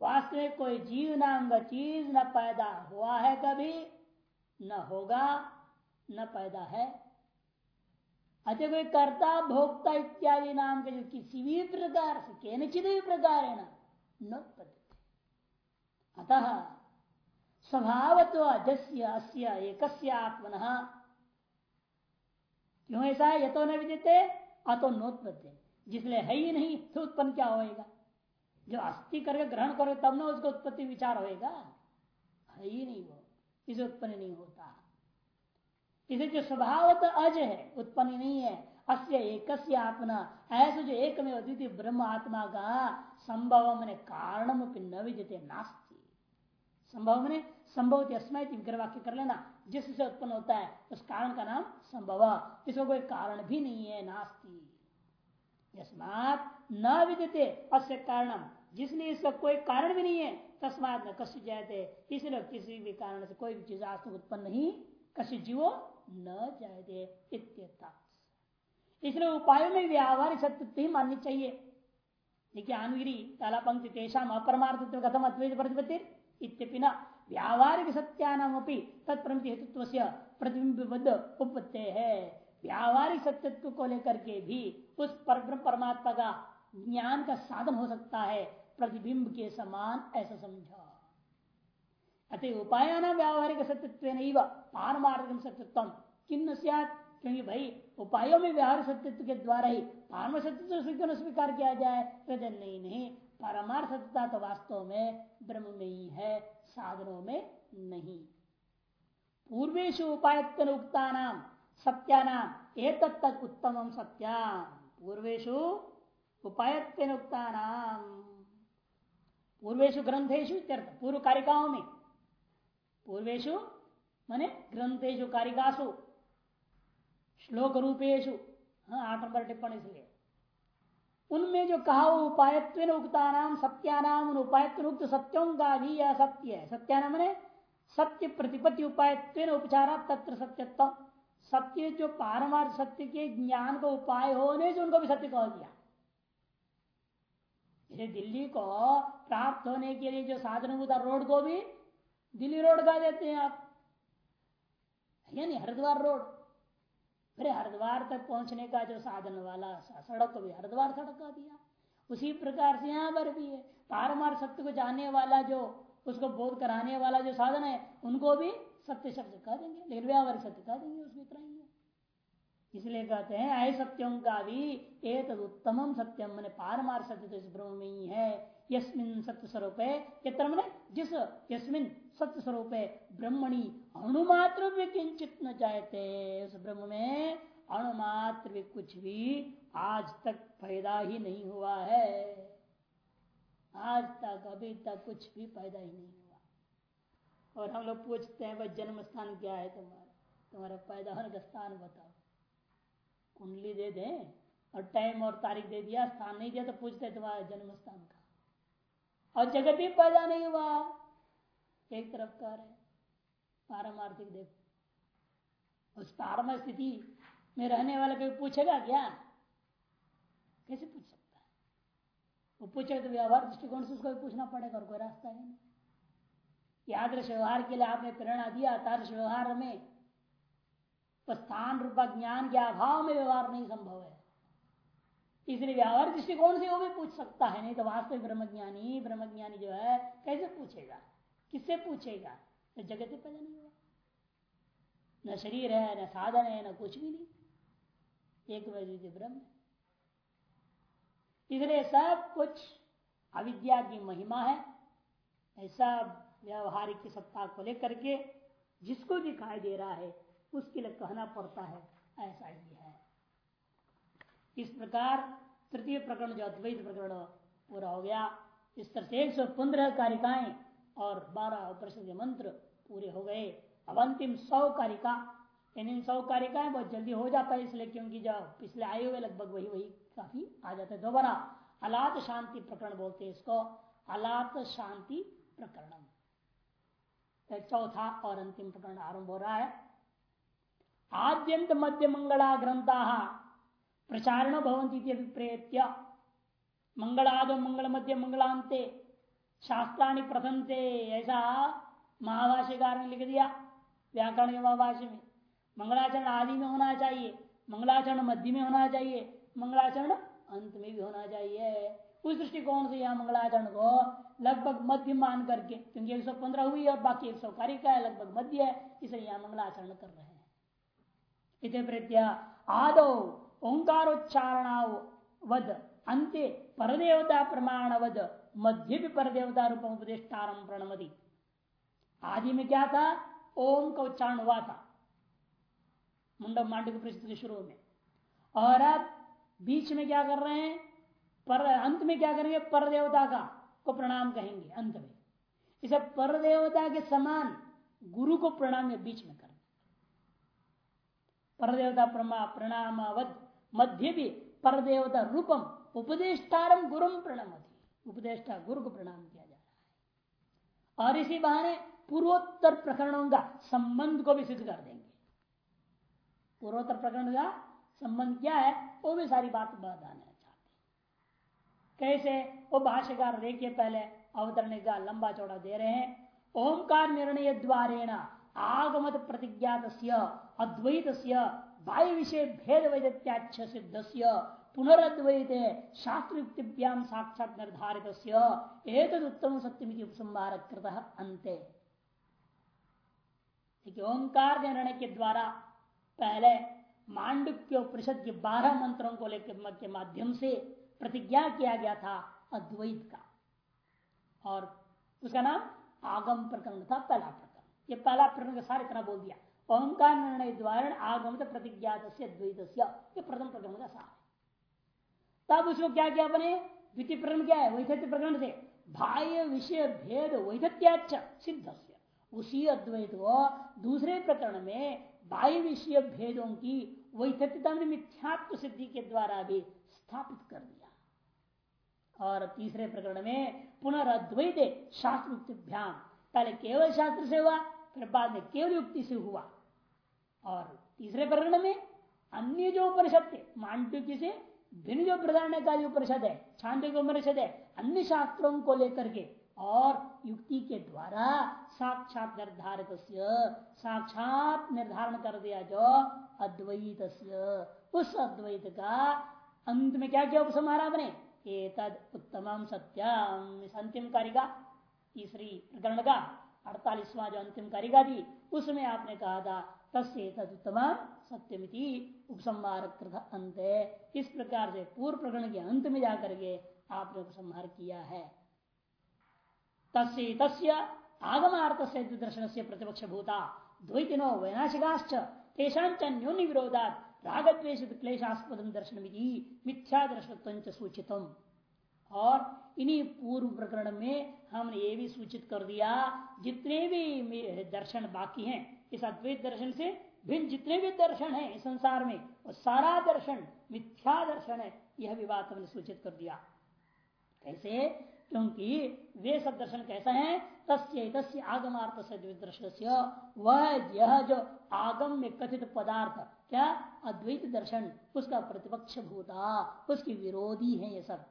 वास्तविक कोई जीव नाम का चीज़ न पैदा हुआ है कभी, न होगा, न पैदा है। अच्छा कोई कर्ता, भोक्ता इत्यादि नाम के जो किसी भी प्रकार से केनचित भी प्रकार है ना न अतः स्वभाव तो अजस्य अस्य एक आत्मन क्यों ऐसा है? यथो न विद्यते अतो नोत्पत्ति। जिसलिए है ही नहीं तो उत्पन्न क्या होएगा? जो अस्थि करके ग्रहण करो तब ना उसका उत्पत्ति विचार होएगा। है ही नहीं वो। इसे उत्पन्न नहीं होता। इसे जो स्वभावत अज है, उत्पन्न नहीं है। अस्य एक आत्मा। ऐसे जो एक में अद्वितीय ब्रह्म आत्मा का संभव मैंने कारण न विद्यते नास्ती। संभव मैंने संभव विग्रह वाक्य कर लेना। जिससे उत्पन्न होता है, उस कारण का नाम संभव। इसमें कोई कारण भी नहीं है, नास्ती। यस्मात न विद्यते अस्य कारणम जिसने इसका कोई कारण भी नहीं है, तस्मात न कश्य जाते इसलिए किसी भी कारण से कोई भी चीज़ आज तक उत्पन्न नहीं कश्य जीवो न जायते इसलिए उपायों में व्यावहारिक सत्य ही माननी चाहिए। देखिए, आनगिरी ताला पंक्ति तेषाम अपरमार्थ कथम अद्वैत प्रतिपत्ति इत्यपिना व्यावहारिक सत्यानाम तत्प्रमिति हेतुत्व से प्रतिबिंबबद्ध उपत्ते है व्यावहारिक सत्यत्व को लेकर के भी उस पर परमात्मा का ज्ञान का साधन हो सकता है प्रतिबिंब के समान ऐसा समझा अतः उपाय न व्यावहारिक सत्यत्व नहीं पारमार्थिक सत्यत्व किन्न क्योंकि भाई उपायों में व्यवहार सत्यत्व के द्वारा ही पारम सत्यत्व स्वीकार किया जाए? नहीं नहीं परमार्थ सत्यता तो वास्तव में ब्रह्म में ही है, साधनों में नहीं। पूर्वेश उपायत्न उक्ता नाम सत्यानाम एक तक उत्तम सत्याम पूर्वेशु उपायत्न उक्ता नाम पूर्वेशु ग्रंथेशु पूर्व कारिकाओं में। पूर्वेशु माने ग्रंथेशु कारिकासु श्लोक रूपेशु हाँ आठ नंबर टिप्पणी इसलिए उनमें जो कहा वो उपायत्व उक्ता नाम सत्यानाम उपायत्व उक्त सत्यों का भी यह सत्य है सत्यानाम ने सत्य प्रतिपत्ति उपायत्व उपचारा तत्र सत्यत्व। सत्य जो पारमार्थ सत्य के ज्ञान का उपाय होने से उनको भी सत्य कह दिया। दिल्ली को प्राप्त होने के लिए जो साधन रोड को भी दिल्ली रोड का देते हैं आप। यानी हरिद्वार रोड। फिर हरिद्वार तक पहुँचने का जो साधन वाला सड़क को भी हरिद्वार सड़क का दिया। उसी प्रकार से यहाँ पर भी है। पारमार सत्य को जानने वाला जो उसको बोध कराने वाला जो साधन है, उनको भी सत्य शब्द कह देंगे। लेकिन व्यावहारिक सत्य कह देंगे उसमें इतना ही है। इसलिए कहते हैं, ऐ सत्यम का भी एक उत्तम सत्यम मैंने पारमार सत्य तो इस ब्रह्म में ही है। यस्मिन सत्य स्वरूप है जिस यस्मिन सत्य स्वरूप है ब्रह्मणी अणुमात्र भी किंचित न चाहते उस ब्रह्म में अणुमात्र भी कुछ भी आज तक पैदा ही नहीं हुआ है। आज तक, अभी तक कुछ भी पैदा ही नहीं हुआ। और हम लोग पूछते हैं, भाई, जन्म स्थान क्या है तुम्हारा? तुम्हारा पैदा होने का स्थान बताओ। कुंडली दे दें और टाइम और तारीख दे दिया, स्थान नहीं दिया तो पूछते तुम्हारा जन्म स्थान का और जगत भी पैदा नहीं हुआ। एक तरफ़ कह रहे पारमार्थिक देखो उस पारम स्थिति में रहने वाले कोई पूछेगा क्या? कैसे पूछ सकता है? वो पूछेगा तो व्यवहार दृष्टिकोण से उसको पूछना पड़ेगा और कोई रास्ता है नहीं। आदर्श व्यवहार के लिए आपने प्रेरणा दिया, तादृश व्यवहार में स्थान रूपा ज्ञान के अभाव में व्यवहार नहीं संभव है। इसलिए व्यवहार दृष्टिकोण से वो भी पूछ सकता है, नहीं तो वास्तविक ब्रह्मज्ञानी ब्रह्मज्ञानी जो है, कैसे पूछेगा? किससे पूछेगा? तो जगत ही पैदा नहीं हुआ। न शरीर है, न साधन है, न कुछ भी नहीं। एक वजह ब्रह्म इसलिए सब कुछ अविद्या की महिमा है। ऐसा व्यवहारिक की सत्ता को लेकर के जिसको दिखाई दे रहा है, उसके लिए कहना पड़ता है, ऐसा ही है। इस प्रकार तृतीय प्रकरण जो अद्वैत प्रकरण पूरा हो गया। इस तरह से एक सौ पंद्रह कारिकाएँ और बारह प्रसिद्ध मंत्र पूरे हो गए। अब अंतिम सौ कारिका, इन इन सौ कारिकाएँ बहुत जल्दी हो जाता है इसलिए क्योंकि जब पिछले आए हुए लगभग वही वही काफ़ी आ जाता है। दोबारा, अलात शांति प्रकरण बोलते हैं इसको, अलात शांति प्रकरण चौथा और अंतिम प्रकरण आरंभ हो रहा है। आद्यंत मध्य मंगला ग्रंथा, प्रचारण भवंती अभिप्रेत्य। मंगलाद मंगल मध्य मंगलांते शास्त्राणी प्रथमते ऐसा महाभाष्यकार ने लिख दिया व्याकरण के महाभाष्य। में मंगलाचरण आदि में होना चाहिए। मंगलाचरण मध्य में होना चाहिए। मंगलाचरण अंत में भी होना चाहिए। उस दृष्टिकोण से यहाँ मंगलाचरण को लगभग मध्य मान करके, क्योंकि 115 हुई और बाकी 100 कार्य का है, लगभग मध्य है, इसे यहाँ मंगलाचरण कर रहे हैं। प्रत्या आदो ओंकारोच्चारण वद अंत्य परदेवता प्रमाण वद मध्य भी परदेवता रूप उपदेष्टारम प्रणमति। आदि में क्या था? ओम का उच्चारण हुआ था। मुंडम मांडव परिस्थिति के शुरू में। और अब बीच में क्या कर रहे हैं? पर अंत में क्या करेंगे? पर देवता का को प्रणाम कहेंगे, अंत में। इसे पर देवता के समान गुरु को प्रणाम बीच में कर परदेवता प्रणाम मध्य भी परदेवता रूपम उपदेष्टारम गुरुम प्रणमति। उपदेष्टा गुरु को प्रणाम किया जा रहा है। और इसी बहाने पूर्वोत्तर प्रकरणों का संबंध को भी सिद्ध कर देंगे। पूर्वोत्तर प्रकरण का संबंध क्या है, वो भी सारी बात बताना चाहते कैसे? वो भाष्यकार देखिए पहले, अवतरण का लंबा चौड़ा दे रहे हैं। ओंकार निर्णय द्वारेण आगमत प्रतिज्ञात अद्वैत बाह्य विषय भेद वैद्याक्ष सिद्ध पुनरद्वैत शास्त्र युक्तिभ्याम साक्षात निर्धारित उत्तम सत्यमिति उपसंहार कृत अंत ओंकार के निर्णय के द्वारा पहले मांडुक्य उपनिषद के बारह मंत्रों को लेकर के माध्यम से प्रतिज्ञा किया गया था अद्वैत का। और उसका नाम आगम प्रकरण था, पहला प्रकरण। ये पहला प्रकरण का सारे तरह बोल दिया। ओंकार निर्णय द्वारा आगम प्रतिज्ञात द्वैत ये प्रथम प्रकरण का सार तब उसको क्या किया अपने? द्वितीय प्रकरण क्या है? वैधत्य प्रकरण से। बाह्य विषय भेद वैधत्याच सिद्ध उसी अद्वैत को दूसरे प्रकरण में बाह्य विषय भेदों की वैधत्यता मिथ्यात्व सिद्धि के द्वारा भी स्थापित कर दिया। और तीसरे प्रकरण में पुनर्द्वैत शास्त्र पहले केवल शास्त्र से हुआ, फिर बाद में केवल युक्ति से हुआ। और तीसरे प्रकरण में अन्य जो परिषद थे मांडुक्य से भिन्न जो प्रधान जो उपनिषद है छांड उपनिषद है, अन्य शास्त्रों को लेकर के और युक्ति के द्वारा साक्षात निर्धारित साक्षात निर्धारण कर दिया जो अद्वैत उस अद्वैत का अंत में क्या क्या उपसमारा बने तद उत्तम सत्यम इस अंतिम कारिका तीसरी प्रकरण का, अड़तालीसवां जो अंतिम कारिका थी उसमें आपने कहा था, तस्य तदुत्तम सत्यमिति उपसंहार अंत। इस प्रकार से पूर्व प्रकरण के अंत में जाकर के आपने उपसंहार किया है। तस्य तस्य आगमार्थ से दर्शन से प्रतिपक्ष भूता द्वैतिनो वैनाशिकाश्च तेषाच न्यून विरोधा राग द्वेश क्लेशास्पद दर्शन मिथ्या दर्शन सूचितम। और इन्हीं पूर्व प्रकरण में हमने ये भी सूचित कर दिया, जितने भी दर्शन बाकी हैं, इस अद्वैत दर्शन से भिन्न जितने भी दर्शन है इस संसार में, वो सारा दर्शन मिथ्या दर्शन है, यह भी बात हमने सूचित कर दिया। कैसे? क्योंकि वे सब दर्शन कैसा है? तस्य तस्य आगमार्थ दर्शन वह यह जो आगम में कथित पदार्थ, क्या? अद्वैत दर्शन, उसका प्रतिपक्ष भूता, उसकी विरोधी है ये सब।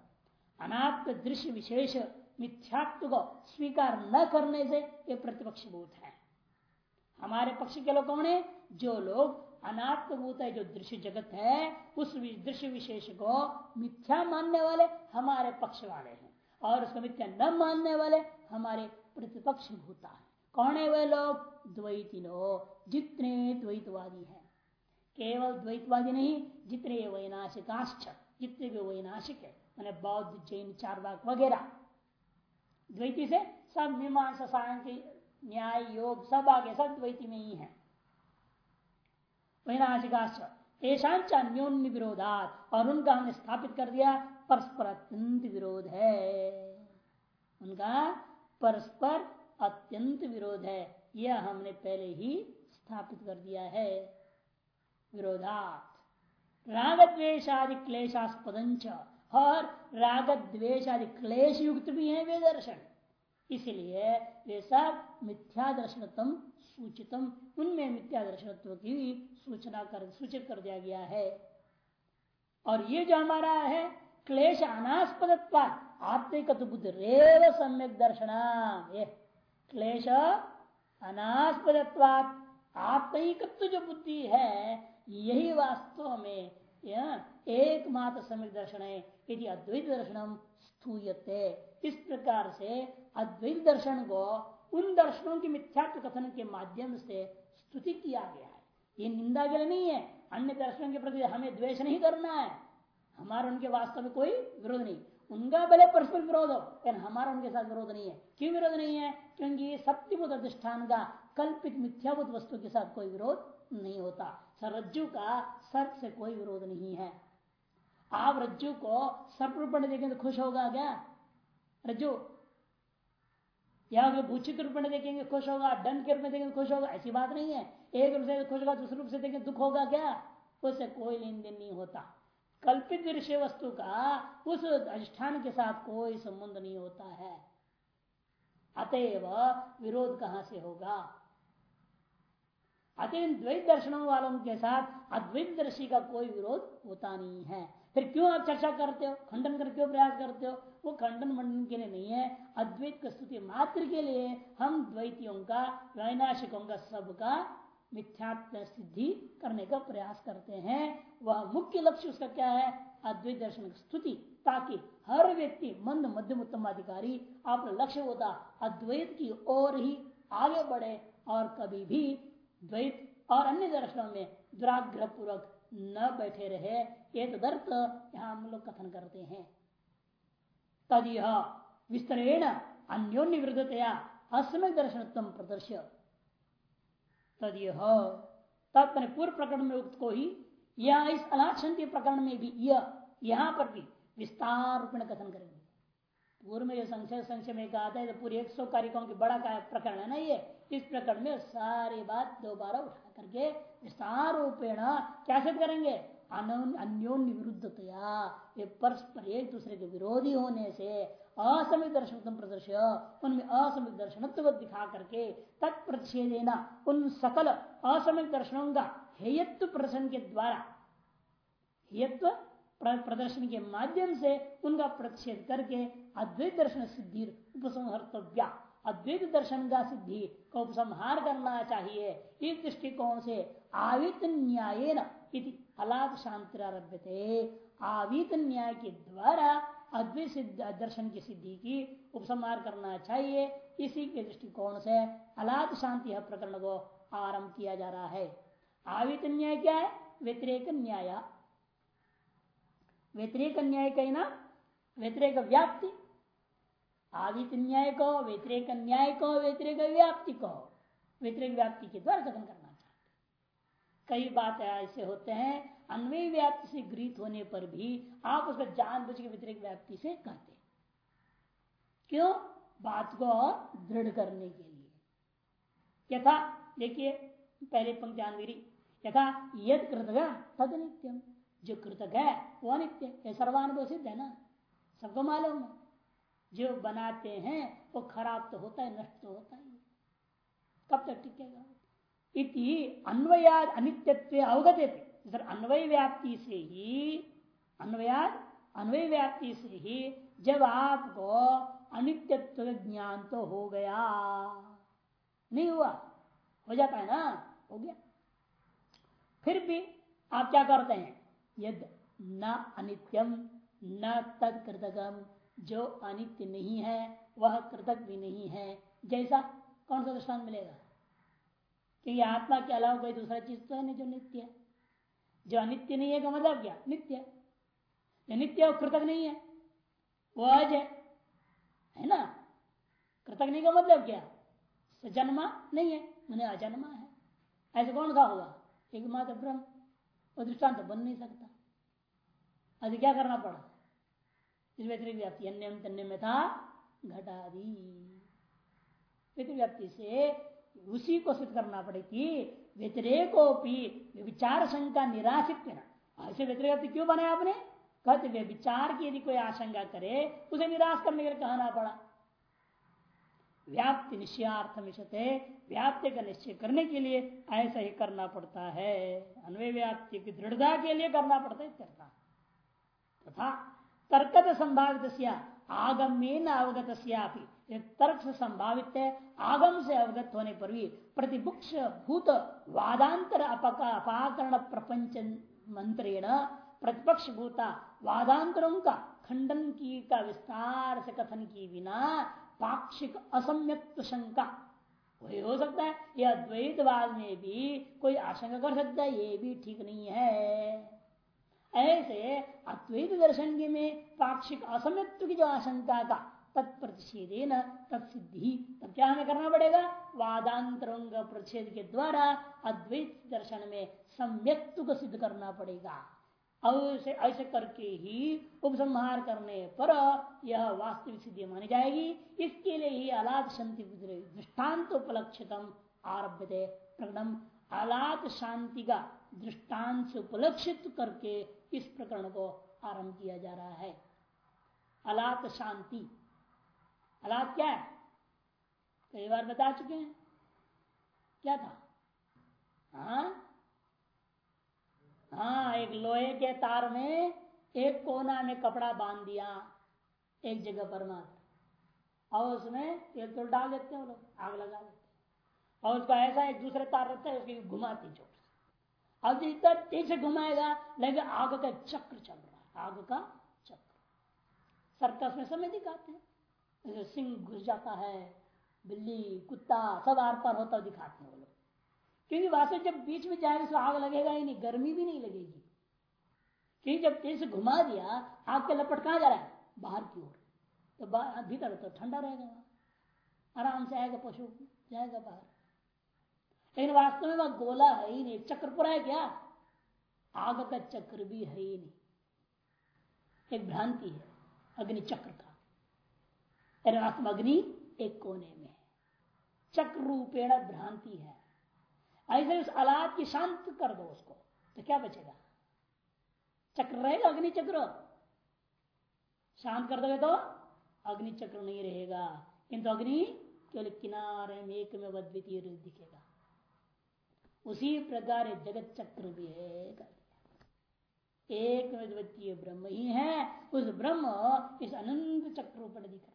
अनात्म दृश्य विशेष मिथ्यात्व को स्वीकार न करने से ये प्रतिपक्ष भूत है। हमारे पक्ष के लोग कौन है? जो लोग अनात्मभूत है, जो दृश्य जगत है, उस दृश्य विशेष को मिथ्या मानने वाले हमारे पक्ष वाले हैं और उसको मिथ्या न मानने वाले हमारे प्रतिपक्ष भूता है। कौन है वे लोग? द्वैतिनो जितने द्वैतवादी हैं। केवल द्वैतवादी नहीं, जितने वैनाशिकाश्च, जितने भी वैनाशिक है, मैंने बौद्ध, जैन, चारवाक वगैरह। द्वैती से सब मीमांसा, सायंकी, न्याय, योग, सब आगे, सब द्वैती में ही है। विरोधात और उनका हमने स्थापित कर दिया, परस्पर अत्यंत विरोध है। उनका परस्पर अत्यंत विरोध है। यह हमने पहले ही स्थापित कर दिया है। विरोधात। राग द्वेशादि क्लेशास्पद और राग द्वेशादि क्लेश युक्त भी है वे दर्शन इसलिए वे सब मिथ्या दर्शनत्म सूचितम उनमें मिथ्या दर्शनत्व की सूचना कर, सूचित कर दिया गया है। और ये जो हमारा है, क्लेश अनास्पद आत्मिक बुद्ध रेव सम्यक दर्शन ये। क्लेश अनास्पद आत्मिकत्व जो बुद्धि है, यही वास्तव में एकमात्र सम्यक दर्शन है यदि अद्वैत दर्शन स्थूयते। इस प्रकार से अद्वैत दर्शन को उन दर्शनों के मिथ्यात्व कथन के माध्यम से स्तुति किया गया है। ये निंदा के लिए नहीं है। अन्य दर्शनों के प्रति हमें द्वेष नहीं करना है। हमारा उनके वास्तव में कोई विरोध नहीं। उनका भले परस्पर विरोध हो, लेकिन हमारा उनके साथ विरोध नहीं है। क्यों विरोध नहीं है? क्योंकि सत्यबुद्ध अधिष्ठान का, कल्पित मिथ्याभूत वस्तु के साथ कोई विरोध नहीं होता। रज्जु का सर्प से कोई विरोध नहीं है। आप रज्जु को सर्प रूप में देखेंगे तो खुश होगा क्या? रज्जु या अगर भूषित रूप में देखेंगे, खुश होगा दंड के रूप में देखेंगे, खुश होगा, ऐसी बात नहीं है। एक रूप से खुश होगा, दूसरे रूप से देखेंगे, दुख होगा क्या? उससे कोई लेन देन नहीं होता। कल्पित दृश्य वस्तु का उस अधिष्ठान के साथ कोई संबंध नहीं होता है। अतएव विरोध कहाँ से होगा? अतः द्वैत दर्शनों वालों के साथ अद्वैत दर्शी का कोई विरोध होता नहीं है। फिर क्यों आप चर्चा करते हो? खंडन कर क्यों प्रयास करते हो? वो खंडन मंडन के लिए नहीं है, अद्वैत स्तुति मात्र के लिए हम द्वैतियों का वैनाशिकों का, सबका मिथ्यात्व सिद्धि करने का प्रयास करते हैं। वह मुख्य लक्ष्य उसका क्या है? अद्वैत दर्शन स्तुति, ताकि हर व्यक्ति, मंद, मध्यम, उत्तम अधिकारी, अपना लक्ष्य होता, अद्वैत की ओर ही आगे बढ़े, और कभी भी द्वैत और अन्य दर्शनों में दुराग्रह पूर्वक न बैठे रहे। एक दर्थ यहाँ हम लोग कथन करते हैं। तद यह विस्तरेण अन्योन्य विरुद्धतया असमय दर्शनत्म प्रदर्श। तद यह तब मैंने पूर्व प्रकरण में उक्त को ही यह इस अनाक्षंति प्रकरण में भी यह यहाँ पर भी विस्तार रूप में कथन करेंगे। पूर्व में जो संशय संशय में कहा था तो पूरे एक सौ कार्यक्रम की बड़ा प्रकरण है ना ये, इस प्रकरण में सारी बात दोबारा उठा करके विस्तार रूपेण क्या सिद्ध करेंगे? अन्योन्य विरुद्धतया ये परस्पर एक दूसरे के विरोधी होने से असमित दर्शन प्रदर्श उनमें असमित दर्शन दिखा करके तत्प्रतिषेधेना उन सकल असमित दर्शनों का हेयत्व प्रदर्शन के द्वारा, हेयत्व प्रदर्शन के माध्यम से उनका प्रतिषेध करके अद्वैत दर्शन सिद्धि उपसंहर्तव्या। अद्वैत दर्शन का सिद्धि को उपसंहार करना चाहिए। इस दृष्टिकोण से आवित न्याय अलाद शांति थे आवित न्याय के द्वारा अद्वैत दर्शन की सिद्धि की उपसंहार करना चाहिए इसी के दृष्टिकोण से अलाद शांति प्रकरण को आरंभ किया जा रहा है। आवित न्याय क्या है व्यतिरेक न्याय व्यतिरेक न्याय कहना व्यतिरेक व्याप्ति आदित न्याय को व्यतिरेक न्याय को व्यतिरेक व्याप्ति को व्यतिरेक व्याप्ति के द्वारा कथन करना। कई बात ऐसे होते हैं, अन्वय व्याप्ति से गृहित होने पर भी आप उसका जान बुझ के व्यतिरिक व्याप्ति से कहते क्यों? बात को और दृढ़ करने के लिए। यथा, देखिए, पहले पंक्ति यथा, यद कृतक तद नित्यम। जो कृतक है, वो अनित्य। सर्वानुभव सिद्ध है ना? सबको मालूम है। जो बनाते हैं, वो खराब तो होता है, नष्ट तो होता ही। कब तक टिकेगा? इति अन्वयाद अनित्यत्व अवगत अन्वय व्याप्ति से ही अन्वयाद अन्वय व्याप्ति से ही जब आपको अनित्यत्व ज्ञान तो हो गया नहीं हुआ हो जाता है ना हो गया फिर भी आप क्या करते हैं यद न अनित्यम न तद कृतकम जो अनित्य नहीं है, वह कृतक भी नहीं है। जैसा कौन सा दृष्टान मिलेगा? क्योंकि आत्मा के अलावा कोई दूसरा चीज़ तो है नहीं जो नित्य है। जो अनित्य नहीं है का मतलब क्या? नित्य जो नित्य वो कृतक नहीं है। वो अज है। है ना? कृतक नहीं का मतलब क्या? जन्मा नहीं है। मैंने अजन्मा है। ऐसे कौन सा होगा एक मात्र ब्रह्म। वो तो बन नहीं सकता। अभी क्या करना पड़ा? इस व्यतिरिक व्याप्ति। अन्य में था घटादी। व्यतिरिक व्याप्ति से उसी को सिद्ध करना पड़ेगी व्यतिरेकोपी विचार शंका निराशित ऐसे व्यतिरिक क्यों बनाया आपने? कहते वे विचार की यदि कोई आशंका करे, उसे निराश करने के लिए कहना पड़ा। व्याप्ति निश्चयार्थ व्याप्ति का निश्चय करने के लिए ऐसा ही करना पड़ता है। अन्वय व्याप्ति की दृढ़ता के लिए करना पड़ता है तथा तर्क संभावित आगम्य अवगत तर्क से संभावित है, आगम से अवगत होने पर भी प्रतिपुक्ष भूत वादांतर अपाकरण प्रपंच मंत्रेण, प्रतिपक्ष भूता वादांतरों का खंडन की का विस्तार से कथन की बिना पाक्षिक असम्यक्त शंका। वही हो सकता है यह द्वैतवाद में भी कोई आशंका कर सकता है, ये भी ठीक नहीं है। ऐसे अद्वैत दर्शन में पाक्षिक असमत्व की जो आशंका का तत्प्रतिषेधे न तत्सिद्धि। तब क्या हमें करना पड़ेगा। वादांतरों प्रतिषेध के द्वारा अद्वैत दर्शन में सम्यक्त्व को सिद्ध करना पड़ेगा। ऐसे ऐसे करके ही उपसंहार करने पर यह वास्तविक सिद्धि मानी जाएगी। इसके लिए ही अलाद शांति दृष्टांत उपलक्षितम आरभ्य प्रकरण अलात शांति का दृष्टांत से उपलक्षित करके इस प्रकरण को आरंभ किया जा रहा है। अलात शांति अलात क्या है? कई बार बता चुके हैं। क्या था? हाँ? हाँ एक लोहे के तार में एक कोना में कपड़ा बाँध दिया, एक जगह पर और उसमें तेल डाल देते हैं लोग, आग लगा देते हैं। और उसको ऐसा एक दूसरे तार रहता है, उसकी घुमाती चोट अब जितना तेज से घुमाएगा लेकिन आग का चक्र चल रहा है, आग का चक्र। सर्कस में समय दिखाते हैं। सिंह घुस जाता है, बिल्ली, कुत्ता, सब आर पार होता दिखाते हैं वो लोग। क्योंकि वास्तव जब बीच में जाएगा तो आग लगेगा ही नहीं, गर्मी भी नहीं लगेगी। क्योंकि जब तेज से घुमा दिया, आग का लपट कहा जा रहा है? बाहर की ओर। तो भीतर तो ठंडा रहेगा वहाँ। आराम से आएगा पशु, जाएगा बाहर। लेकिन वास्तव में वह गोला है ही नहीं, चक्र पूरा है क्या? आग का चक्र भी है ही नहीं। एक भ्रांति है अग्नि चक्र का। वास्तव अग्नि एक कोने में चक्र रूपेण भ्रांति है। ऐसे उस अलाद की शांत कर दो उसको तो क्या बचेगा? चक्र रहेगा अग्नि चक्र शांत कर दोगे तो अग्नि चक्र नहीं रहेगा। किंतु अग्नि केवल किनारे में, एक में अद्वितीय दिखेगा। उसी प्रकार जगत चक्र भी है। एक में द्वितीय ब्रह्म ही है। उस ब्रह्म इस अनंत चक्र पर दिख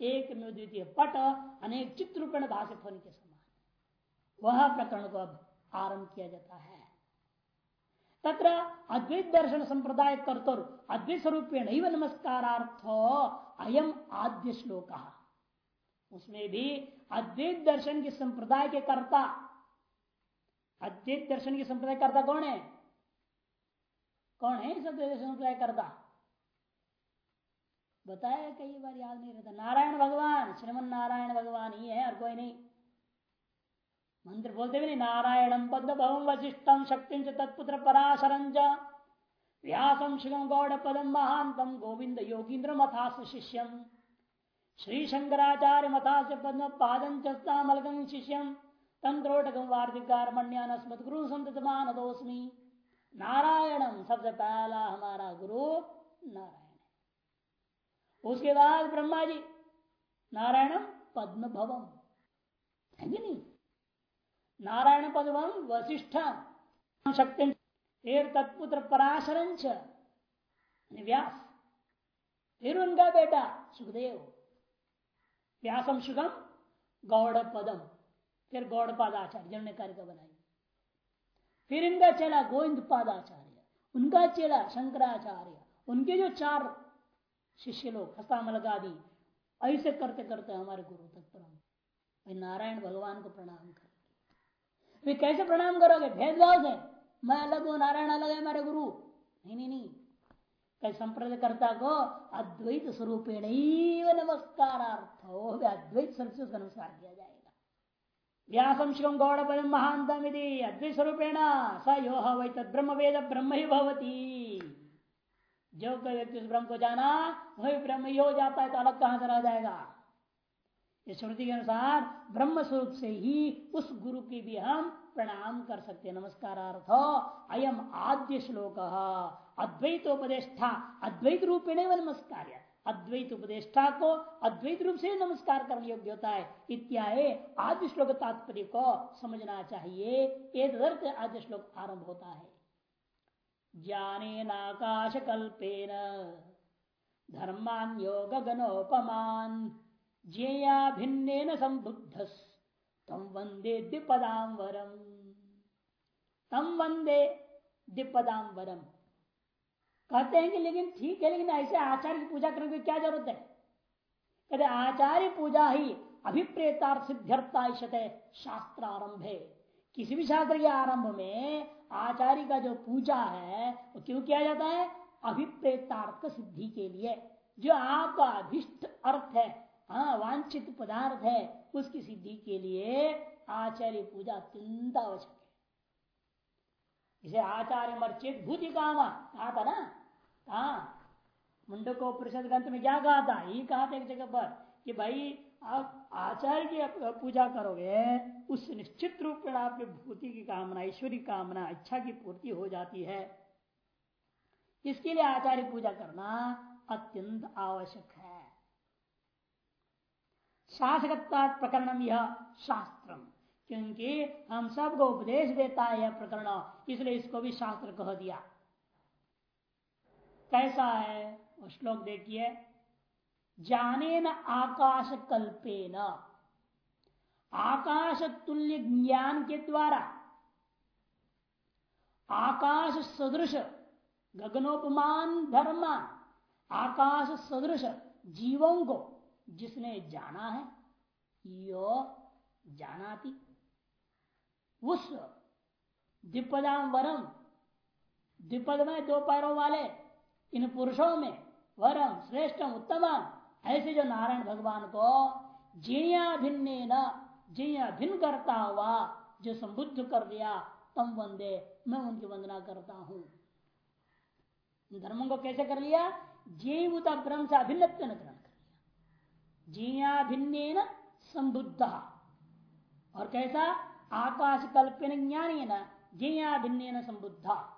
एक में द्वितीय पट अनेक चित्र रूप भाषित होने के समान। वह प्रकरण को अब आरंभ किया जाता है। तत्र अद्वैत दर्शन संप्रदाय कर्तुर अद्वैत स्वरूपेण नमस्कारार्थ अयम आद्य श्लोक। उसमें भी अद्वैत दर्शन के संप्रदाय के कर्ता अद्वैत दर्शन के संप्रदाय कर्ता कौन है? कौन है संप्रदाय कर्ता? बताया कई बार, याद नहीं रहता। नारायण भगवान श्रीमन नारायण भगवान ही है और कोई नहीं। मंत्र बोलते भी नहीं नारायणम पद्म भवम वशिष्ठम शक्ति तत्पुत्र पराशरं व्यासम शिवम गौड़ पदम महांतम गोविंद योगींद्र मथास शिष्यम श्री शंकराचार्य मथास पद्म पादं चस्तामलगम शिष्यम तंत्रोटकम वार्तिकारमण्यान स्मृत गुरु संतमान दोस्मी नारायणम सबसे पहला हमारा गुरु नारायण। उसके बाद ब्रह्मा जी नारायणम पद्म भवम है नहीं? नारायण पदम वशिष्ठ शक्ति तत्पुत्र पराशरंच व्यास। फिर उनका बेटा सुखदेव। व्यासम सुखम गौड़ पदम फिर गौड़ पादाचार्य जिन्होंने कार्य बनाई फिर इनका चेला गोविंद पादाचार्य उनका चेला शंकराचार्य। उनके जो चार शिष्य लोग हस्तामलगादी ऐसे करते करते हमारे गुरु तक परम नारायण भगवान को प्रणाम कर। वे कैसे प्रणाम करोगे? भेदभाव से। मैं अलग हूँ, नारायण अलग है मेरे गुरु। नहीं नहीं नहीं। कई संप्रदायकर्ता को अद्वैत स्वरूप नमस्कार अद्वैत स्वरूप से नमस्कार किया जाएगा। व्यासम शिवम गौड़ महानतम अद्वैत स्वरूपेण स यो वै ब्रह्म वेद ब्रह्म ही भवती। जो कोई व्यक्ति उस ब्रह्म को जाना, वही ब्रह्म ही हो जाता है तो अलग कहाँ से रह जाएगा? इस श्रुति के अनुसार ब्रह्म स्वरूप से ही उस गुरु की भी हम प्रणाम कर सकते नमस्कार अर्थ अयम आद्य श्लोक। अद्वैतोपदेष्टा अद्वैत रूप नमस्कार अद्वैत उपदेष्टा को अद्वैत रूप से नमस्कार करने योग्य होता है। इत्यादि आद्य श्लोक तात्पर्य को समझना चाहिए। एक आद्य श्लोक आरंभ होता है। ज्ञाने नाकाश कल्पेन धर्मान योग गणोपमान जेया भिन्न संबुद्ध तम वंदे दिपदाम्बरम तम वंदे दिपदाम्बरम कहते हैं कि लेकिन ठीक है, लेकिन ऐसे आचार्य की पूजा करने की क्या ज़रूरत है? कहते आचार्य पूजा ही अभिप्रेतार्थ सिद्ध्यर्था शास्त्र आरंभ है किसी भी शास्त्र के आरंभ में आचार्य का जो पूजा है, वो क्यों किया जाता है? अभिप्रेतार्थ सिद्धि के लिए। जो आपका अभिष्ट अर्थ है हाँ वांछित पदार्थ है, उसकी सिद्धि के लिए आचार्य पूजा अत्यंत आवश्यक है। इसे आचार्य मर्चित भूति काम, कहा था ना? हाँ। मुंडको परिषद ग्रंथ में क्या कहा था? ये कहा था एक जगह पर कि भाई, आप आचार्य की पूजा करोगे उस निश्चित रूप में आप भूति की कामना, ईश्वरी कामना, इच्छा की पूर्ति हो जाती है। इसके लिए आचार्य पूजा करना अत्यंत आवश्यक है। शासकता प्रकरण यह शास्त्र, क्योंकि हम सबको उपदेश देता है यह प्रकरण, इसलिए इसको भी शास्त्र कह दिया। कैसा है? श्लोक देखिए। जाने न आकाश कल्पे न आकाश तुल्य ज्ञान के द्वारा, आकाश सदृश गगनोपमान धर्म, आकाश सदृश जीवों को जिसने जाना है, यो जानाती। उस द्विपदाम वरम द्विपद में दो पैरों वाले, इन पुरुषों में वरम, श्रेष्ठम उत्तम ऐसे जो नारायण भगवान को जिया जिया भिन्न करता हुआ जो संबुद्ध कर दिया, तम वंदे, मैं उनकी वंदना करता हूँ। धर्मों को कैसे कर लिया? जीवता ब्रह्म से अभिन्न ग्रहण कर लिया। जिया भिन्न संबुद्ध। और कैसा? आकाश कल्पन ज्ञानी जिया भिन्न संबुद्धा।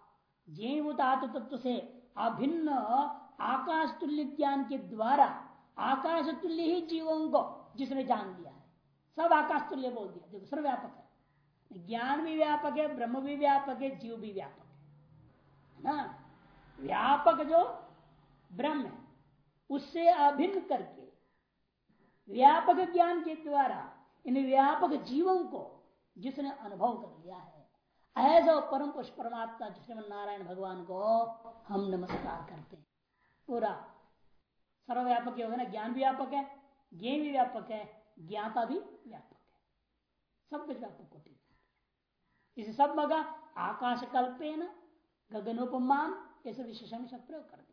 जीवत तत्व से अभिन्न आकाश तुल्य ज्ञान के द्वारा, आकाश तुल्य ही जीवों को जिसने जान है सब आकाश तुल्य बोल दिया। देखो, सर्वव्यापक है। ज्ञान भी व्यापक है, ब्रह्म भी व्यापक है, जीव भी व्यापक है। ना? व्यापक जो ब्रह्म है, उससे अभिन्न करके, व्यापक ज्ञान के द्वारा, इन व्यापक जीवों को जिसने अनुभव कर लिया है ऐसा परम पुरुष परमात्मा श्रीमन नारायण भगवान को हम नमस्कार करते हैं। पूरा। सर्वव्यापक होगा ना? ज्ञान भी व्यापक है ज्ञान भी व्यापक है ज्ञाता भी व्यापक है। सब कुछ व्यापक कोटि इसे सब मगा आकाश कल्पे न गगनोपमान, ऐसे विशेषण से प्रयोग करते